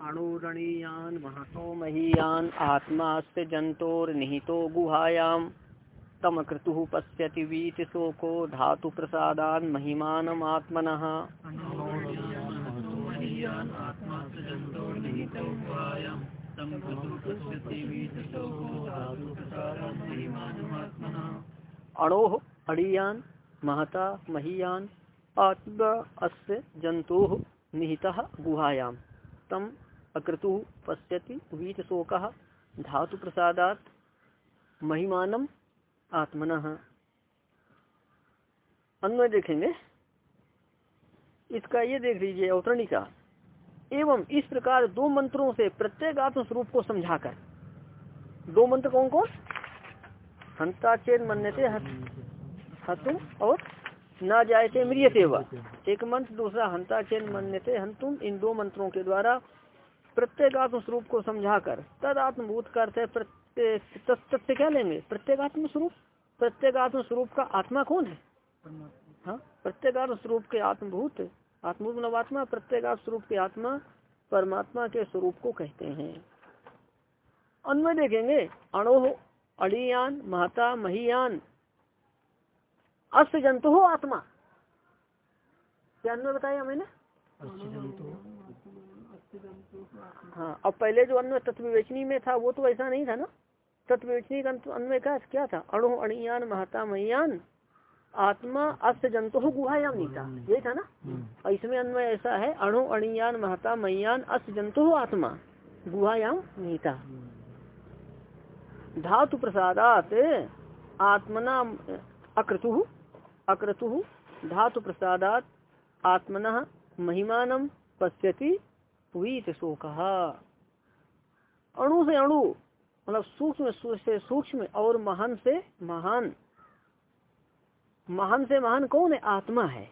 अणुरणीयान महतो महीयान आत्मास्य जंतोर्निहितो गुहायाम। तम क्रतु पश्यति वीत शोको धातु प्रसादान महिमानमात्मन अणोह अड़ियान महता महीयान आत्मा अस्य जंतु निहिता गुहायाम। तम अक्रतु पश्यति वीत शोक धातु प्रसादात महिमानम आत्मन। अन्वय देखेंगे। इसका ये देख लीजिए अवतरणिका। एवं इस प्रकार दो मंत्रों से प्रत्येक आत्म स्वरूप को समझाकर। दो मंत्र कौन कौन? हंताचेन मन्यते हतुम और न जायते मृियते व। एक मंत्र, दूसरा हंताचेन मन्यते हंतुम इन दो मंत्रों के द्वारा प्रत्येक आत्म स्वरूप को समझाकर तद आत्मभूत का अर्थ है क्या लेंगे? प्रत्येक आत्म स्वरूप? प्रत्येक आत्म स्वरूप का आत्मा कौन है? हाँ? प्रत्येक स्वरूप के आत्मभूत आत्मभूत नवात्मा प्रत्येक स्वरूप के आत्मा परमात्मा के स्वरूप को कहते हैं। अन्वय देखेंगे अणोह अड़ियान महता महियान। अस्त जंतु हो आत्मा। क्या अन्वय बताया मैंने? हाँ अब पहले जो अन्वय तत्व विवेचनी में था, वो तो ऐसा नहीं था ना? तत्व विवेचनी का अन्वय का क्या था? अणु अणियान, महता महीयान, आत्मा अस्त जंतु गुहायाम नीता। ये था ना? इसमें अन्वय ऐसा है, अणु अणियान, महता मयान अस्त जंतु आत्मा गुहायाम नीता। धातु प्रसादात आत्मना अक्रतु अक्रतु धातु प्रसादात आत्मना महिमान पश्यति वीत शोक अणु से अणु मतलब सूक्ष्म से सूक्ष्म और महान से महान। महान से महान कौन है? आत्मा है।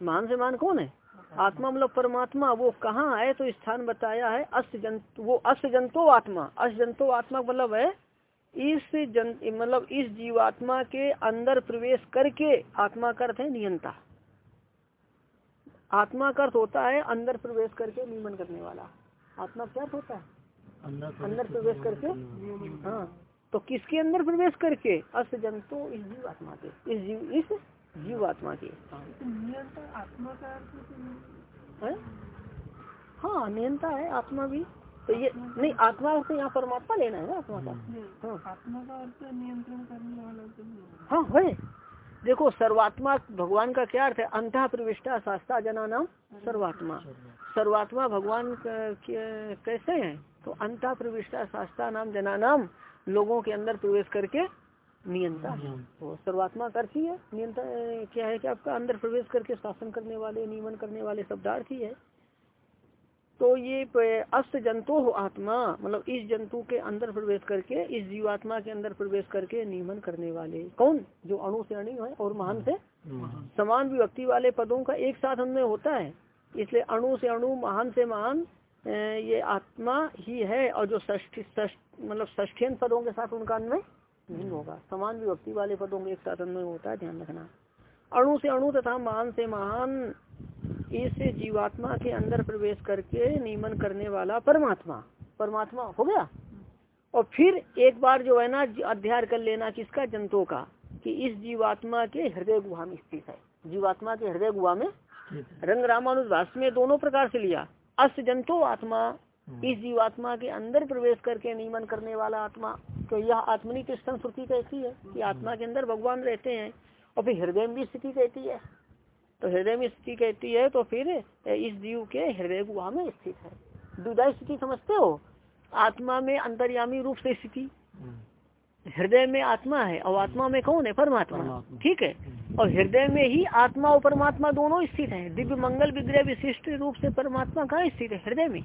महान से महान कौन है? आत्मा मतलब परमात्मा। वो कहाँ है? तो स्थान बताया है अस्त वो अस्त जंतो आत्मा। अस्त जंतो आत्मा मतलब है इस जन मतलब इस जीवात्मा के अंदर प्रवेश करके आत्मा का अर्थ है नियंता। आत्मा का अर्थ होता है अंदर प्रवेश करके नियमन करने वाला। आत्मा क्या होता है? अंदर प्रवेश करके हाँ। तो किसके अंदर प्रवेश करके? अस जंतु इस जीव आत्मा के। इस जीव इस जीव आत्मा के आत्मा का है। हाँ? नियंता है आत्मा भी। तो ये नहीं आत्मा अर्थ यहाँ परमात्मा लेना है ना आत्मा का। हाँ। आत्मा का अर्थ नियंत्रण करने वाला हाँ है। देखो सर्वात्मा भगवान का क्या अर्थ है? अंत प्रविष्टा शास्त्रा जना नाम सर्वात्मा। सर्वात्मा भगवान कैसे हैं? तो अंत प्रविष्टा शास्त्रा नाम जना नाम लोगों के अंदर प्रवेश करके नियंता तो सर्वात्मा करती है नियंता क्या है कि आपका अंदर प्रवेश करके शासन करने वाले नियमन करने वाले शब्दार्थ ही है। तो ये अस्त जंतु हो आत्मा मतलब इस जंतु के अंदर प्रवेश करके इस जीवात्मा के अंदर प्रवेश करके नियमन करने वाले। कौन? जो अणु से अणु है और महान से समान विभक्ति वाले पदों का एक साथ अन्वय होता है। इसलिए अणु से अणु महान से महान ये आत्मा ही है और जो ष्ठी मतलब ष्ठियन पदों के साथ उनका अन्वय नहीं होगा। समान विभक्ति वाले पदों के एक साथ अन्वय होता है ध्यान रखना। अणु से अणु तथा महान से महान इस जीवात्मा के अंदर प्रवेश करके नियमन करने वाला परमात्मा। परमात्मा हो गया? और फिर एक बार जो है ना अध्ययन कर लेना किसका? जंतु का, कि इस जीवात्मा के हृदय गुहा में स्थित है। जीवात्मा के हृदय गुहा में रंग रामानुदास में दोनों प्रकार से लिया। अस्त जंतु आत्मा, इस जीवात्मा के अंदर प्रवेश करके नियमन करने वाला आत्मा। तो यह आत्मनी कृष्ण श्रुति कहती है कि आत्मा के अंदर भगवान रहते हैं और फिर हृदय में भी स्थिति कहती है। तो हृदय में स्थिति कहती है तो फिर इस जीव के हृदय गुहा में स्थित है। दुदाई स्थिति समझते हो? आत्मा में अंतर्यामी रूप से स्थिति। हृदय में आत्मा है और आत्मा में कौन है? परमात्मा। ठीक है? और हृदय में ही आत्मा और परमात्मा दोनों स्थित है। दिव्य मंगल विग्रह विशिष्ट रूप से परमात्मा कहाँ स्थित है? हृदय में।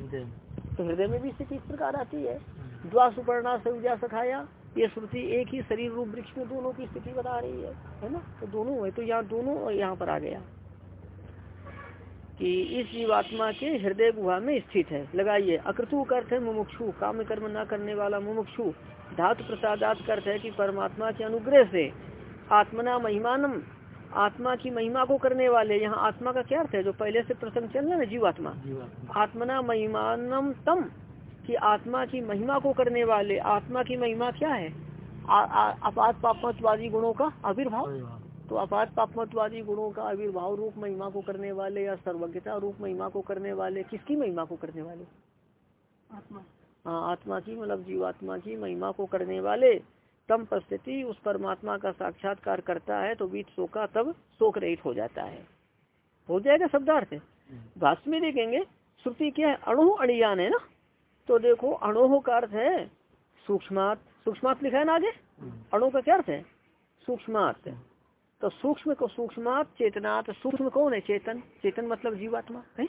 तो हृदय में भी स्थिति इस प्रकार आती है। द्वा सुपर्णा सजा सखाया ये श्रुति एक ही शरीर रूप वृक्ष में दोनों की स्थिति बता रही है। है ना? तो दोनों है तो यहाँ दोनों यहाँ पर आ गया। कि इस जीवात्मा के हृदय गुहा में स्थित है। लगाइए अकृतु का अर्थ है मुमुक्षु। काम कर्म न करने वाला मुमुक्षु। धातु प्रसादात का अर्थ है कि परमात्मा के अनुग्रह से आत्मना महिमानम आत्मा की महिमा को करने वाले। यहाँ आत्मा का क्या अर्थ है? जो पहले से प्रसंग चल रहा है जीवात्मा। आत्मना महिमानम तम कि आत्मा की महिमा को करने वाले। आत्मा की महिमा क्या है? अपात पापमत्वादी गुणों का आविर्भाव। तो अपात पापमत्वादी गुणों का आविर्भाव रूप महिमा को करने वाले या सर्वज्ञता रूप महिमा को करने वाले किसकी महिमा को करने वाले? आत्मा। हाँ आत्मा की मतलब जीवात्मा की महिमा को करने वाले। तम परिस्थिति उस परमात्मा का साक्षात्कार करता है तो बीच शोका तब शोक रहित हो जाता है। हो जाएगा शब्दार्थ। भाष्य में देखेंगे श्रुति क्या है अणु अणियान है ना? तो देखो अणोह का अर्थ है सूक्ष्मात। सूक्ष्मात लिखा है ना आगे? अणु का क्या अर्थ है? सूक्ष्मात। तो सूक्ष्म को सूक्ष्मात चेतनात् सूक्ष्म कौन है? चेतन। चेतन मतलब जीवात्मा। है?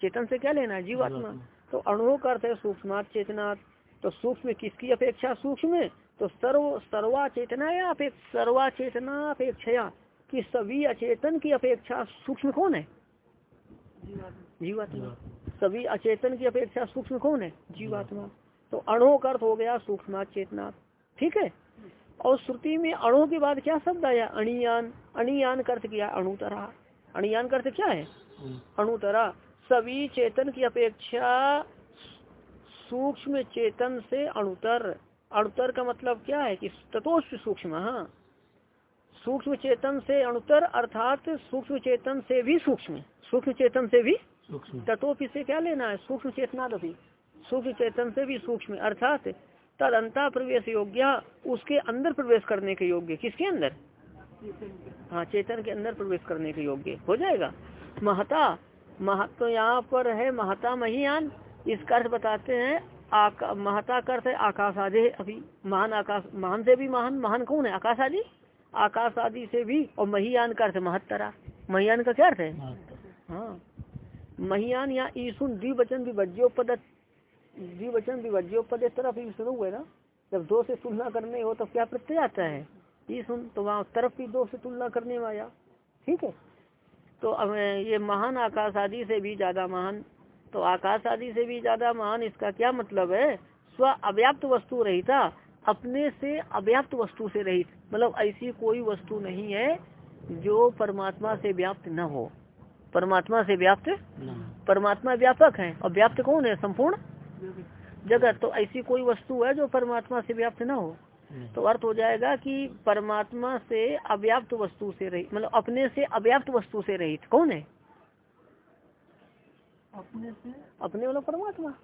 चेतन से क्या लेना है? जीवात्मा। तो अणुओं का अर्थ है सूक्ष्मात चेतना तो सूक्ष्म किसकी अपेक्षा सूक्ष्म? तो सर्व सर्वा चेतना या अपेक्षा सर्वा चेतना अपेक्षा कि सभी अचेतन की अपेक्षा सूक्ष्म कौन है? जीवात्मा। सभी अचेतन की अपेक्षा सूक्ष्म कौन है? जीवात्मा। तो अणु का अर्थ हो गया सूक्ष्म चेतना ठीक है? और श्रुति में अणु के बाद क्या शब्द आया? अणियान। अणियान अर्थ किया अणुतरा। अणियान अर्थ क्या है? अणुतरा। सभी चेतन की अपेक्षा सूक्ष्म चेतन से अणुतर। अणुतर का मतलब क्या है कि तथोष सूक्ष्म हाँ। सूक्ष्म चेतन से अणुतर अर्थात सूक्ष्म चेतन से भी सूक्ष्म। सूक्ष्म चेतन से भी तत्व से क्या लेना है? सूक्ष्म चेतना सूक्ष्म चेतन से भी सूक्ष्म। अर्थात तद अंता प्रवेश योग्य उसके अंदर प्रवेश करने के योग्य। किसके अंदर? हाँ चेतन के अंदर प्रवेश करने के योग्य। हो जाएगा। महता मह तो यहाँ पर है महता महियान। इसका अर्थ बताते हैं आका महता का अर्थ है आकाश आदि अभी। महान आकाश महान से भी महान महान कौन है? आकाश आदि आकाश आदि से भी और महियान का अर्थ महत्तरा। महियान का क्या अर्थ है? हाँ। महियान या ईसुन द्विवचन विभज्योपद द्विवचन विभज्योपद तरफ़ ही शुरू हुए ना? जब दो से तुलना करने हो तो क्या प्रत्यय आता है? ईसुन तो वहाँ तरफ़ भी दो से तुलना करने में आया। ठीक है? तो अब ये महान आकाश आदि से भी ज़्यादा महान। तो आकाश आदि से भी ज़्यादा महान इसका क्या मतलब है? स्व अव्याप्त वस्तु रहता अपने से अव्याप्त वस्तु से रहित। मतलब ऐसी कोई वस्तु नहीं है जो परमात्मा से व्याप्त न हो। परमात्मा से व्याप्त परमात्मा व्यापक है। और व्याप्त कौन है? संपूर्ण जगत तो ऐसी कोई वस्तु है जो परमात्मा से व्याप्त न हो? तो अर्थ हो जाएगा कि परमात्मा से अव्याप्त वस्तु से रहित मतलब अपने से अव्याप्त वस्तु से रहित कौन है? अपने से? अपने वाला परमात्मा।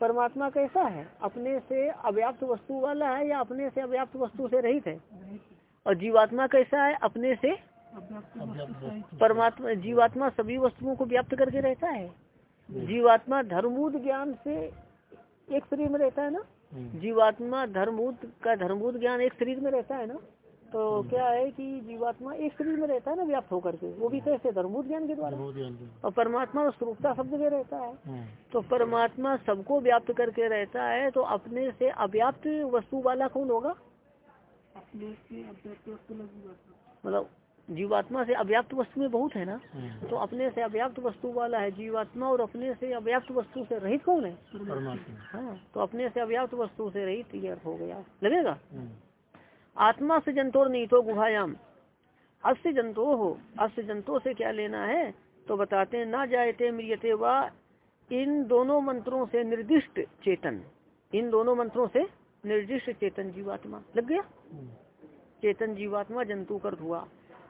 परमात्मा कैसा है? अपने से अव्याप्त वस्तु वाला है या अपने से अव्याप्त वस्तु से रहित है? और जीवात्मा कैसा है? अपने से परमात्मा जीवात्मा सभी वस्तुओं को व्याप्त करके रहता है। जीवात्मा धर्मूद ज्ञान से एक शरीर में रहता है ना? हम्म। जीवात्मा धर्मूत का धर्मभूत ज्ञान एक शरीर में रहता है ना? तो हम्म। क्या है कि जीवात्मा एक शरीर में रहता है ना व्याप्त होकर के? वो भी कैसे धर्मभूत ज्ञान के द्वारा। और परमात्मा स्वरूपता शब्द में रहता है। हम्म। तो परमात्मा सबको व्याप्त करके रहता है तो अपने से अव्याप्त वस्तु वाला कौन होगा? मतलब जीवात्मा से अव्याप्त वस्तु में बहुत है ना? तो अपने से अव्याप्त वस्तु वाला है जीवात्मा और अपने से अव्याप्त वस्तु से रहित कौन है? हाँ तो अपने से अव्याप्त वस्तु से रहित ये हो गया। लगेगा? आत्मा से जंतोर नहीं तो गुहायाम। अस्य जंतो हो अस्य जंतो से क्या लेना है? तो बताते हैं ना जायते मृियते व इन दोनों मंत्रों से निर्दिष्ट चेतन। इन दोनों मंत्रों से निर्दिष्ट चेतन जीवात्मा। लग गया? चेतन जीवात्मा जंतु कर हुआ।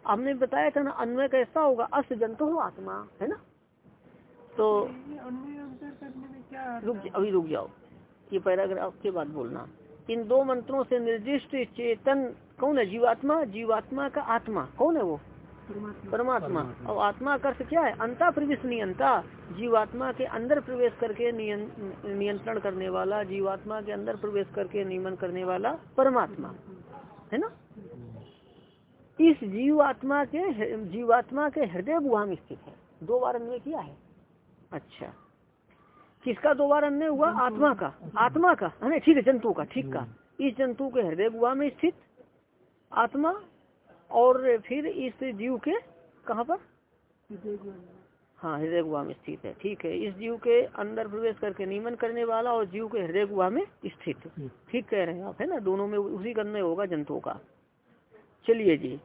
हमने बताया था ना अन्वय कैसा होगा? अस्त जंतु हो आत्मा है ना? तो रुक अभी रुक जाओ। ये पैराग्राफ के बाद बोलना। इन दो मंत्रों से निर्दिष्ट चेतन कौन है? जीवात्मा? जीवात्मा का आत्मा। कौन है वो? परमात्मा। और आत्मा का अर्थ क्या है? अंता प्रवेश नियंता। जीवात्मा के अंदर प्रवेश करके नियंत्रण करने वाला जीवात्मा के अंदर प्रवेश करके नियमन करने वाला परमात्मा। है ना? इस जीवात्मा के जीवात्मा के हृदय गुहा में स्थित है। दो बार अन्य किया है। अच्छा। किसका दो बार अन्य हुआ? आत्मा का। आत्मा का। है ना ठीक है जंतु का ठीक का इस जंतु के हृदय गुहा में स्थित आत्मा और फिर इस जीव के कहा पर? हाँ हृदय गुहा में स्थित है। ठीक है इस जीव के अंदर प्रवेश करके नियमन करने वाला और जीव के हृदय गुहा में स्थित। ठीक कह रहे हैं आप है ना? दोनों में उसी का अन्य होगा जंतु का। चलिए जी।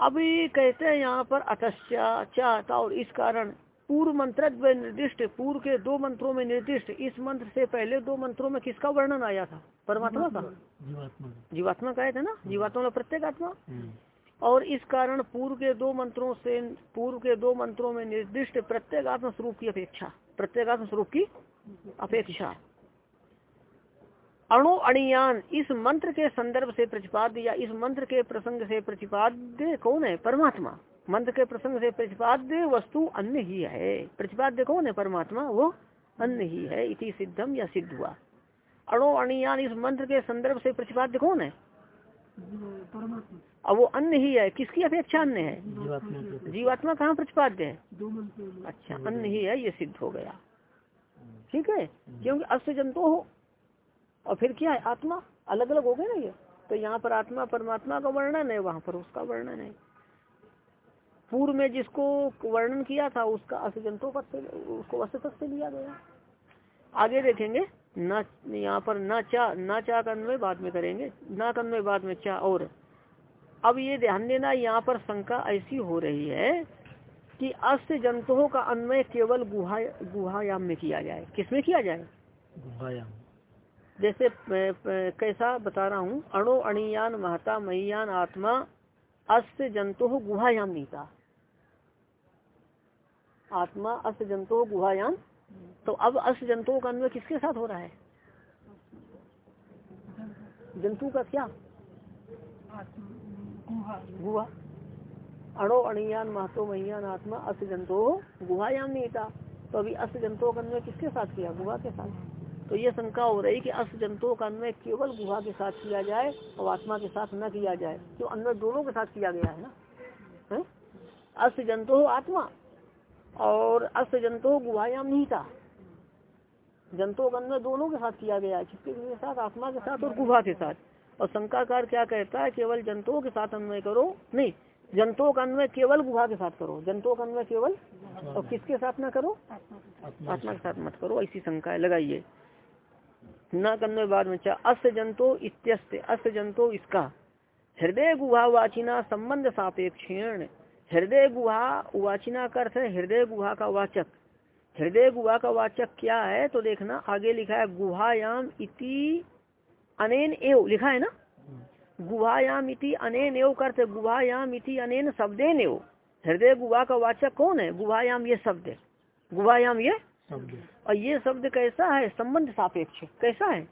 अभी कहते हैं यहाँ पर अतश्चा चाहता और इस कारण पूर्व मंत्र निर्दिष्ट पूर्व के दो मंत्रों में निर्दिष्ट। इस मंत्र से पहले दो मंत्रों में किसका वर्णन आया था? परमात्मा का। जीवात्मा जीवात्मा का था ना? जीवात्मा में प्रत्येक आत्मा? हम्म। और इस कारण पूर्व के दो मंत्रों से पूर्व के दो मंत्रों में निर्दिष्ट प्रत्येक आत्म स्वरूप की अपेक्षा प्रत्येक आत्म स्वरूप की अपेक्षा। अणु अणियान इस मंत्र के संदर्भ से प्रतिपाद्य या इस मंत्र के प्रसंग से प्रतिपाद्य कौन है? परमात्मा। मंत्र के प्रसंग से प्रतिपाद्य वस्तु अन्य ही है। प्रतिपाद्य कौन है? परमात्मा वो अन्य ही है। इति सिद्धम या सिद्ध हुआ। अणु अणियान इस मंत्र के संदर्भ से प्रतिपाद्य कौन है? परमात्मा। अब वो अन्य ही है। किसकी अपेक्षा अन्य है? जीवात्मा कहाँ प्रतिपाद्य है? दो मंत्रों में। अच्छा अन्य ही है ये सिद्ध हो गया। ठीक है? क्योंकि अस्त जंतु हो और फिर क्या है? आत्मा? अलग अलग हो गए ना ये? तो यहाँ पर आत्मा, परमात्मा का वर्णन है, वहाँ पर उसका वर्णन है। पूर्व में जिसको वर्णन किया था, उसका अस्त जंतु पद से, उसको अस्त से लिया गया। आगे देखेंगे। न, यहाँ पर न चा न चा का बाद में करेंगे। न का अन्वय बाद में चा और। अब ये ध्यान देना, यहाँ पर शंका ऐसी हो रही है कि अस्त जंतुओं का अन्वय केवल गुहा, गुहायाम में किया जाए। किसमें किया जाए? गुहायाम। जैसे कैसा बता रहा हूँ, अणु अणियान महता महियान आत्मा, अस्त जंतु गुहायाम नीता। आत्मा, अस्त जंतु गुहायाम तो अब अस्त जंतुओं का अन्वय किसके साथ हो रहा है? जंतु का क्या? गुहा गुहा। अणो अणियान महतो महियान आत्मा, अस्त जंतु गुहायाम नीता। तो अभी अस्त जंतुओं का अन्वय किसके साथ किया? गुहा के साथ। तो ये शंका हो रही कि अस्त जंतुओं का अन्वय केवल गुहा के साथ किया जाए और आत्मा के साथ न किया जाए क्यों अन्वय दोनों के साथ किया गया है ना? अस्त जंतु आत्मा और अस्त जंतु गुहायाम नहीं था जंतुओं का अन्वय दोनों के साथ किया गया है किसके के साथ? आत्मा के साथ और गुहा के साथ। और शंकाकार क्या कहता है केवल जंतुओं के साथ अन्वय करो? नहीं जंतुओं का अन्वय केवल गुहा के साथ करो। जंतुओं का अन्वय केवल और किसके साथ ना करो? आत्मा के साथ। मत करो ऐसी शंका है लगाइए। न कन्वय बाद में अस्त जंतो इत्यस्त अस्त जंतो इसका। हृदय गुहा वाचिना संबंध सापेक्षण। हृदय गुहा वाचिना का अर्थ है हृदय गुहा का वाचक। हृदय गुहा का वाचक क्या है? तो देखना, आगे लिखा है, गुहायाम इति अनेन एव। लिखा है ना? गुहायाम इति अनेन एव अर्थ गुहायाम इति अनेन शब्देन एव। हृदय गुहा का वाचक कौन है? गुहायाम ये शब्द गुहायाम ये और ये शब्द कैसा है? संबंध सापेक्ष कैसा है?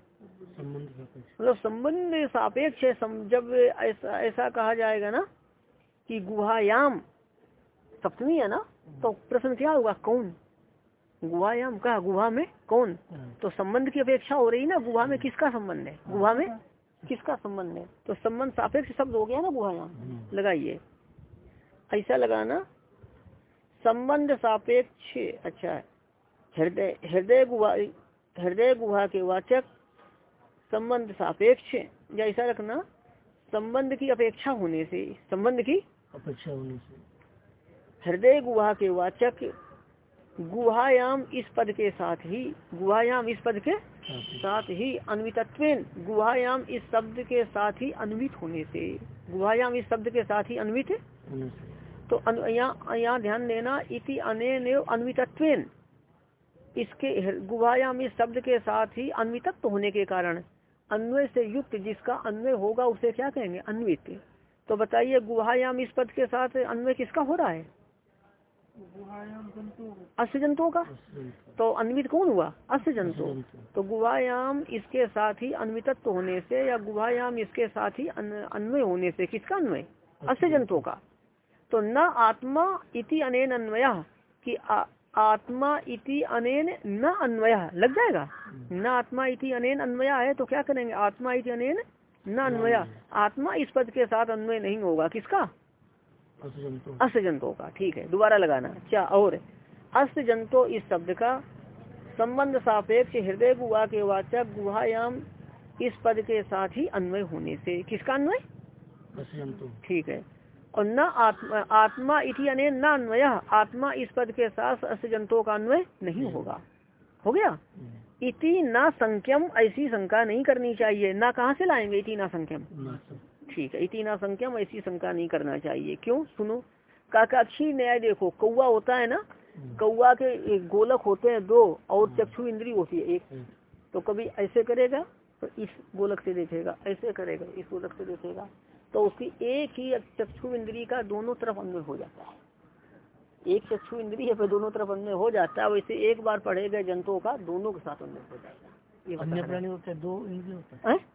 मतलब संबंध सापेक्ष है जब ऐसा ऐसा कहा जाएगा ना कि गुहायाम सप्तमी है ना तो प्रश्न क्या होगा? कौन? गुहायाम का गुहा में कौन? तो संबंध की अपेक्षा हो रही ना गुहा में किसका संबंध है? गुहा में किसका संबंध है? तो संबंध सापेक्ष शब्द हो गया ना गुहायाम। लगाइए। ऐसा लगाना संबंध सापेक्ष अच्छा हृदय हृदय गुहा हृदय गुहा के वाचक संबंध सापेक्ष या ऐसा रखना संबंध की अपेक्षा होने से संबंध की अपेक्षा होने से। हृदय गुहा के वाचक गुहायाम इस पद के साथ ही गुहायाम इस पद के साथ ही अन्वितत्वेन गुहायाम इस शब्द के साथ ही अन्वित होने से गुहायाम इस शब्द के साथ ही अन्वित तो यहाँ ध्यान देना इति अनेन अन्वितत्वेन। इसके गुहायाम इस शब्द के साथ ही अन्वितत्व होने के कारण, अन्वय से युक्त जिसका अन्वय होगा उसे क्या कहेंगे? अन्वित। तो बताइए, गुहायाम इस पद के साथ अन्वय किसका हो रहा है? अस्त जंतुओं का। तो अन्वित कौन हुआ? अस्त जंतु। तो गुहायाम इसके साथ ही अन्वितत्व होने से या गुहायाम इसके साथ ही अन्वय होने से किसका अन्वय? अस्त जंतुओं का। तो न आत्मा इति अनेन अन्वय कि आत्मा इति अनेन न अन्वय। लग जाएगा? न आत्मा इति अनेन अन्वय है तो क्या करेंगे? आत्मा इति अनेन न अन्वय। आत्मा इस पद के साथ अन्वय नहीं होगा। किसका? जंतु अस्त जंतुओं का। ठीक है दोबारा लगाना। क्या और अस्त जंतु इस शब्द का संबंध सापेक्ष हृदय गुहा के वाचक गुहायाम इस पद के साथ ही अन्वय होने से किसका अन्वय? जंतु ठीक है और न आत्मा आत्मा इति अने न अन्वय। आत्मा इस पद के साथ अस्त का अन्वय नहीं होगा। हो गया? इति न संख्यम ऐसी शंका नहीं करनी चाहिए। ना कहाँ से लाएँगे इति ना संख्यम? ठीक है इतना संख्यम ऐसी शंका नहीं करना चाहिए। क्यों? सुनो। काकाक्षी न्याय देखो कौआ होता है ना? कौआ के गोलक होते हैं दो और चक्षु इंद्री होती है एक। एक। तो कभी ऐसे करेगा तो इस गोलक से देखेगा ऐसे करेगा इस गोलक से देखेगा। तो उसकी एक ही चक्षु इंद्री का दोनों तरफ़ अन्वय हो जाता है। एक चक्षु इंद्रिय पे दोनों तरफ़ अन्वय हो जाता है वैसे एक बार पढ़े गए जंतुओं का दोनों के साथ अन्वय हो जाएगा अन्य प्राणी होते हैं दो इंद्रिय होता है। हैं?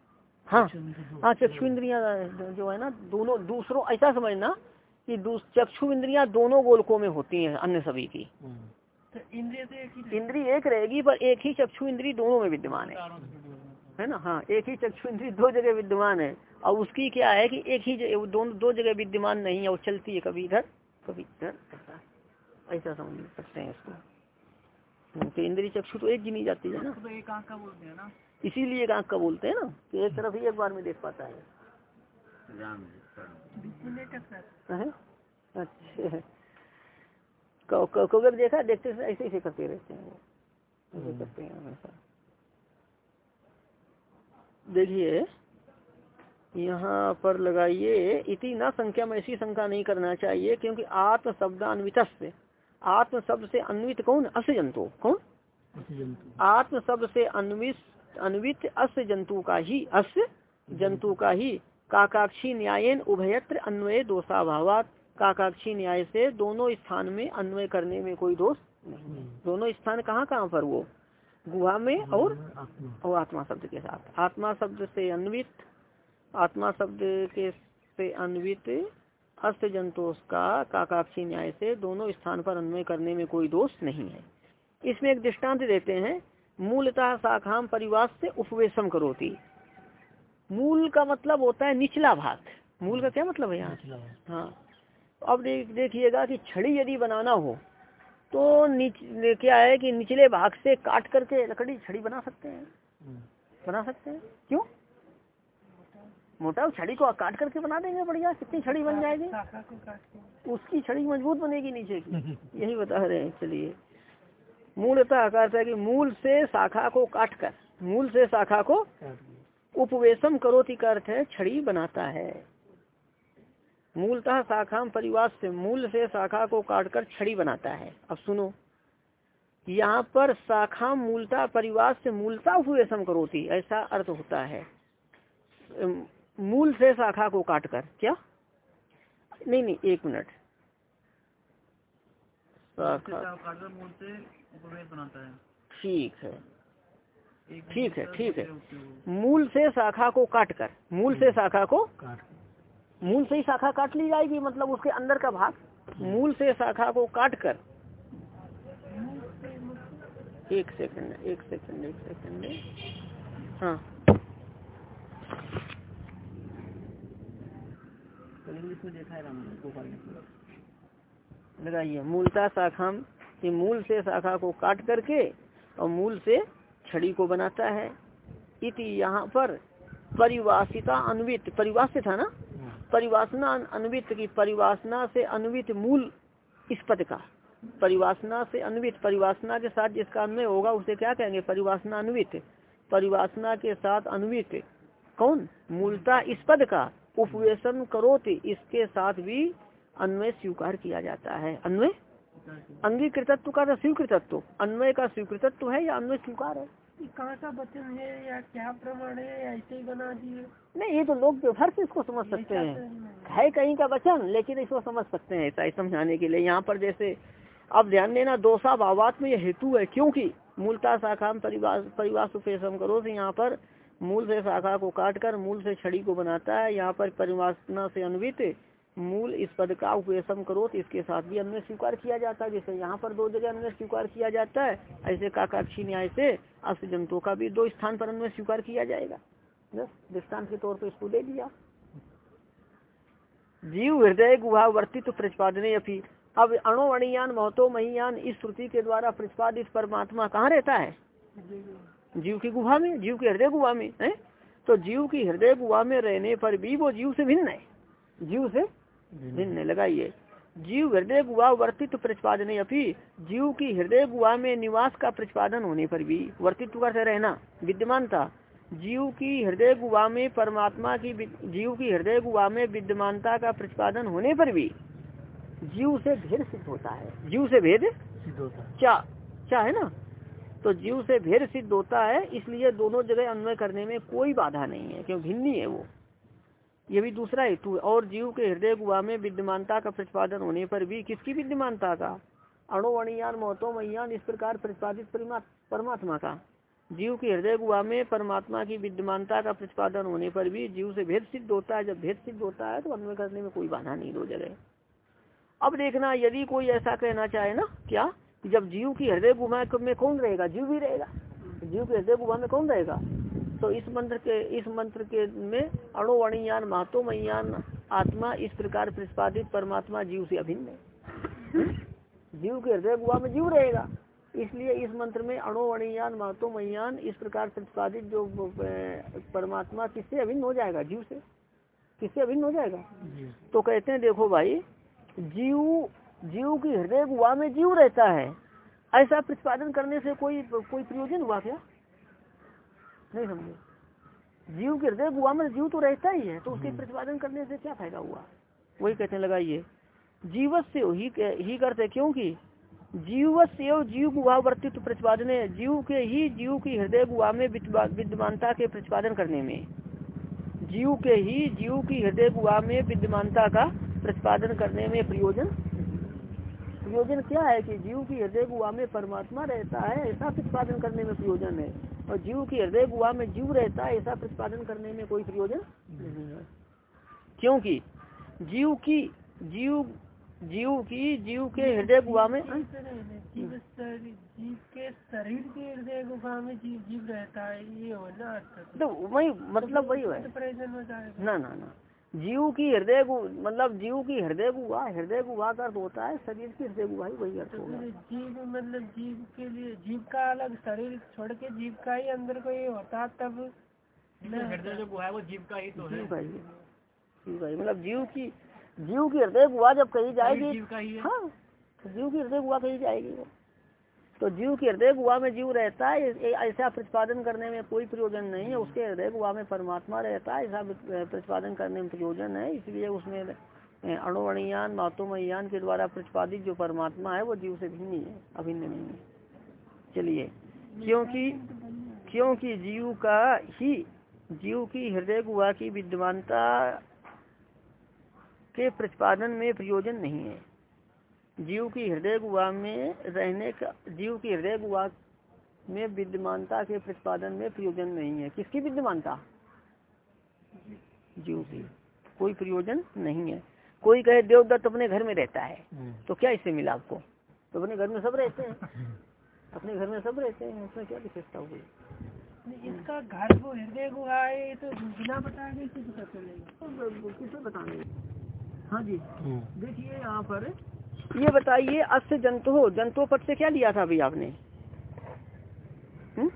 हाँ। है। हाँ चक्षु इंद्रिया जो है ना दोनों दूसरों ऐसा समझना कि चक्षु इंद्रियाँ दोनों गोलकों में होती हैं अन्य सभी की। तो इंद्रिय तो एक ही इंद्री एक रहेगी पर एक ही चक्षु इंद्री दोनों में विद्यमान है। है ना? हाँ एक ही चक्षु इंद्री दो जगह विद्यमान है। और उसकी क्या है कि एक ही जगह दोनों दो जगह विद्यमान नहीं है और चलती है कभी इधर कभी इधर ऐसा समझ सकते हैं इसको। हम्म, तो इंद्री चक्षु तो एक गिनी जाती है ना? तो एक आँख का बोलते हैं ना। इसीलिए एक आँख का बोलते हैं ना कि एक तरफ़ ही एक बार में देख पाता है। अच्छा। कौ- कौ- कौवे को देखा देखते ऐसे ऐसे करते रहते हैं। वो ऐसे करते हैं हमेशा। देखिए यहाँ पर लगाइए इति न संख्या में ऐसी शंका नहीं करना चाहिए क्योंकि आत्म शब्दान्वित आत्म शब्द से अन्वित कौन? अस जंतु। कौन? जंतु। आत्म शब्द से अन्वित अन्वित अस जंतु का ही अस जंतु का ही। काकाक्षी न्यायन उभयत्र अन्वय दोषाभावात। काकाक्षी न्याय से दोनों स्थान में अन्वय करने में कोई दोष नहीं दोनों स्थान कहाँ कहाँ पर वो? गुहा में और आत्मा। और आत्मा शब्द के साथ। आत्मा शब्द से अन्वित आत्मा शब्द के से अन्वित अस्त जंतोष का काकाक्षी न्याय से दोनों स्थान पर अन्वय करने में कोई दोष नहीं है। इसमें एक दृष्टांत देते हैं मूलतः शाखाम परिवार से उपवेशम करोती। मूल का मतलब होता है निचला भाग। मूल का क्या मतलब है यहाँ? हाँ। अब देख देखिएगा कि छड़ी यदि बनाना हो तो नीच क्या है कि निचले भाग से काट करके लकड़ी छड़ी बना सकते हैं। बना सकते हैं। क्यों? मोटा छड़ी को काट करके बना देंगे बढ़िया। कितनी छड़ी बन जाएगी? उसकी छड़ी मज़बूत बनेगी नीचे की। यही बता रहे हैं चलिए। मूलतः आकार है कि मूल से शाखा को काट कर मूल से शाखा को। उपवेशम करोति का अर्थ है छड़ी बनाता है। मूलतः शाखा परिवार से मूल से शाखा को काटकर छड़ी बनाता है। अब सुनो। यहाँ पर शाखा मूलता परिवार से मूलता उपवेशम करोति ऐसा अर्थ होता है। मूल से शाखा को काटकर क्या? नहीं नहीं एक मिनट। शाखा मूल से उपवेश बनाता है। ठीक है। ठीक है ठीक है। मूल से शाखा को काटकर मूल से शाखा को काट मूल से ही शाखा काट ली जाएगी मतलब उसके अंदर का भाग मूल से शाखा को काट कर एक सेकंड एक सेकंड एक सेकंड। हाँ। है लगाइए। मूलता शाखा ये मूल से शाखा को काट करके और मूल से छड़ी को बनाता है। इति यहाँ पर परिवासिता अन्वित परिवासित था ना? परिवासना अन्वित की, परिवासना से अन्वित मूल इस पद का। परिवासना से अन्वित, परिवासना के साथ जिसका अन्वय होगा, उसे क्या कहेंगे? परिवासना अन्वित। परिवासना के साथ अन्वित कौन? मूलता इस पद का। उपवेशन करोति, इसके साथ भी अन्वय स्वीकार किया जाता है। अन्वय? अंगीकृतत्व का तो स्वीकृतत्व। अन्वय का स्वीकृतत्व है या अन्वय स्वीकार है? कहाँ का वचन है या क्या प्रमाण है ऐसे ही बना दिए। नहीं ये तो लोग व्यवहार से इसको समझ सकते हैं। है कहीं का वचन लेकिन इसको समझ सकते हैं ऐसा ही समझाने के लिए। यहाँ पर जैसे अब ध्यान देना दोषा भावात में ये हेतु है क्योंकि मूलता शाखा परिवार परिवार करो तो यहाँ पर मूल से शाखा को काट कर मूल से छड़ी को बनाता है। यहाँ पर परिवासना से अन्वित मूल इस पद का उपवेशम करो तो इसके साथ भी अन्य स्वीकार किया जाता है। जैसे यहाँ पर दो जगह अन्य स्वीकार किया जाता है, ऐसे काकाक्षी न्याय से अस्त जंतुओं का भी दो स्थान पर अन्य स्वीकार किया जाएगा। बस, दृष्टांत के तौर पर इसको दे दिया। जीव हृदय गुहा वर्तित्व प्रतिपादने अपनी अब अणो अणियान महतो महियान इस श्रुति के द्वारा प्रतिपादित परमात्मा कहाँ रहता है? जीव की गुहा में, जीव की हृदय गुहा में, है? तो जीव की हृदय गुहा में रहने पर भी वो जीव से भिन्न है। जीव से भिन्न लगाइए जीव हृदय गुहा वर्तित्व प्रतिपादन अपनी जीव की हृदय गुहा में निवास का प्रतिपादन होने पर भी वर्तित्व का रहना विद्यमानता जीव की हृदय गुहा में परमात्मा की जीव की हृदय गुहा में विद्यमानता का प्रतिपादन होने पर भी जीव से भेद सिद्ध होता है। जीव से भेद सिद्ध होता है। चा चा है ना? तो जीव से भेद सिद्ध होता है इसलिए दोनों जगह अन्वय करने में कोई बाधा नहीं है क्यों? भिन्नी है वो। ये भी दूसरा हेतु और जीव के हृदय गुहा में विद्यमानता का प्रतिपादन होने पर भी किसकी विद्यमानता का? अणुवणियान महत्वमयान इस प्रकार प्रतिपादित परमात्मा का। जीव के हृदय गुहा में परमात्मा की विद्यमानता का प्रतिपादन होने पर भी जीव से भेद सिद्ध होता है। जब भेद सिद्ध होता है तो अन्वय करने में कोई बाधा नहीं, दो जगह। अब देखना, यदि कोई ऐसा कहना चाहे ना, क्या? जब जीव की हृदय गुहा में कौन रहेगा? जीव भी रहेगा। जीव के हृदय गुहा में कौन रहेगा? तो इस मंत्र के इस मंत्र के में अणुवणियान महत्वमयान आत्मा इस प्रकार प्रतिपादित परमात्मा जीव से अभिन्न है। जीव के हृदय गुआ में जीव रहेगा। इसलिए इस मंत्र में अणुवणियान महत्वमयान इस प्रकार प्रतिपादित जो परमात्मा किससे अभिन्न हो जाएगा? जीव से। किससे अभिन्न हो जाएगा? तो कहते हैं देखो भाई जीव जीव की हृदय गुहा में जीव रहता है। ऐसा प्रतिपादन करने से कोई कोई प्रयोजन हुआ क्या? नहीं समझे। जीव के हृदय गुहा में जीव तो रहता ही है तो उसके प्रतिपादन करने से क्या फ़ायदा हुआ? वही कहते लगाइए जीवत से ही ही करते क्योंकि जीवत से एवं जीव गुहा वर्तित्व प्रतिपादन जीव के ही जीव की हृदय गुहा में विद्यमानता के प्रतिपादन करने में। जीव के ही जीव की हृदय गुहा में विद्यमानता का प्रतिपादन करने में प्रयोजन। प्रयोजन क्या है कि जीव की हृदय गुहा में परमात्मा रहता है ऐसा प्रतिपादन करने में प्रयोजन है। और जीव की हृदय गुहा में जीव रहता है ऐसा प्रतिपादन करने में कोई प्रयोजन नहीं है। क्योंकि जीव की जीव जीव की जीव के हृदय गुहा में जीव के शरीर के हृदय गुफा में जीव जीव रहता है ये हो ना तो वही मतलब वही है। तो ना ना ना। जीव की हृदय गु मतलब जीव की हृदय गुहा हृदय गुहा का अर्थ होता है शरीर की हृदय गुहा ही वही अर्थ तो होगा। जीव मतलब जीव के लिए जीव का अलग शरीर छोड़ के जीव का ही अंदर को ये होता तब हृदय जो गुहा है वो जीव का ही तो जीव का ही। जीव का ही मतलब जीव की जीव की हृदय गुहा जब कही जाएगी जीव का ही। हाँ तो जीव की हृदय गुहा कही जाएगी वो। तो जीव के हृदय गुहा में जीव रहता है ऐसा प्रतिपादन करने में कोई प्रयोजन नहीं है उसके हृदय गुहा में परमात्मा रहता है ऐसा प्रतिपादन करने में प्रयोजन है इसलिए उसमें ए, अणुवणियान मातोमयान के द्वारा प्रतिपादित जो परमात्मा है वो जीव से भिन्न है अभिन्न नहीं है। चलिए क्योंकि क्योंकि जीव का ही जीव की हृदय गुहा की विद्वानता के प्रतिपादन में प्रयोजन नहीं है। जीव की हृदय गुहा में रहने का जीव की हृदय गुहा में विद्यमानता के प्रतिपादन में प्रयोजन नहीं है। किसकी विद्यमानता? जीव की। कोई प्रयोजन नहीं है। कोई कहे देवदत्त अपने घर में रहता है। तो क्या इससे मिला आपको? तो अपने घर में सब रहते हैं। अपने घर में सब रहते हैं। उसमें क्या विशेषता होगी इसका घर वो हृदय गुहा है तो बिना बताए कैसे पता चलेगा किसे बताने हाँ जी। देखिए यहाँ पर ये बताइए अस्य जंतु हो जंतु पद से क्या लिया था अभी आपने? हम्म?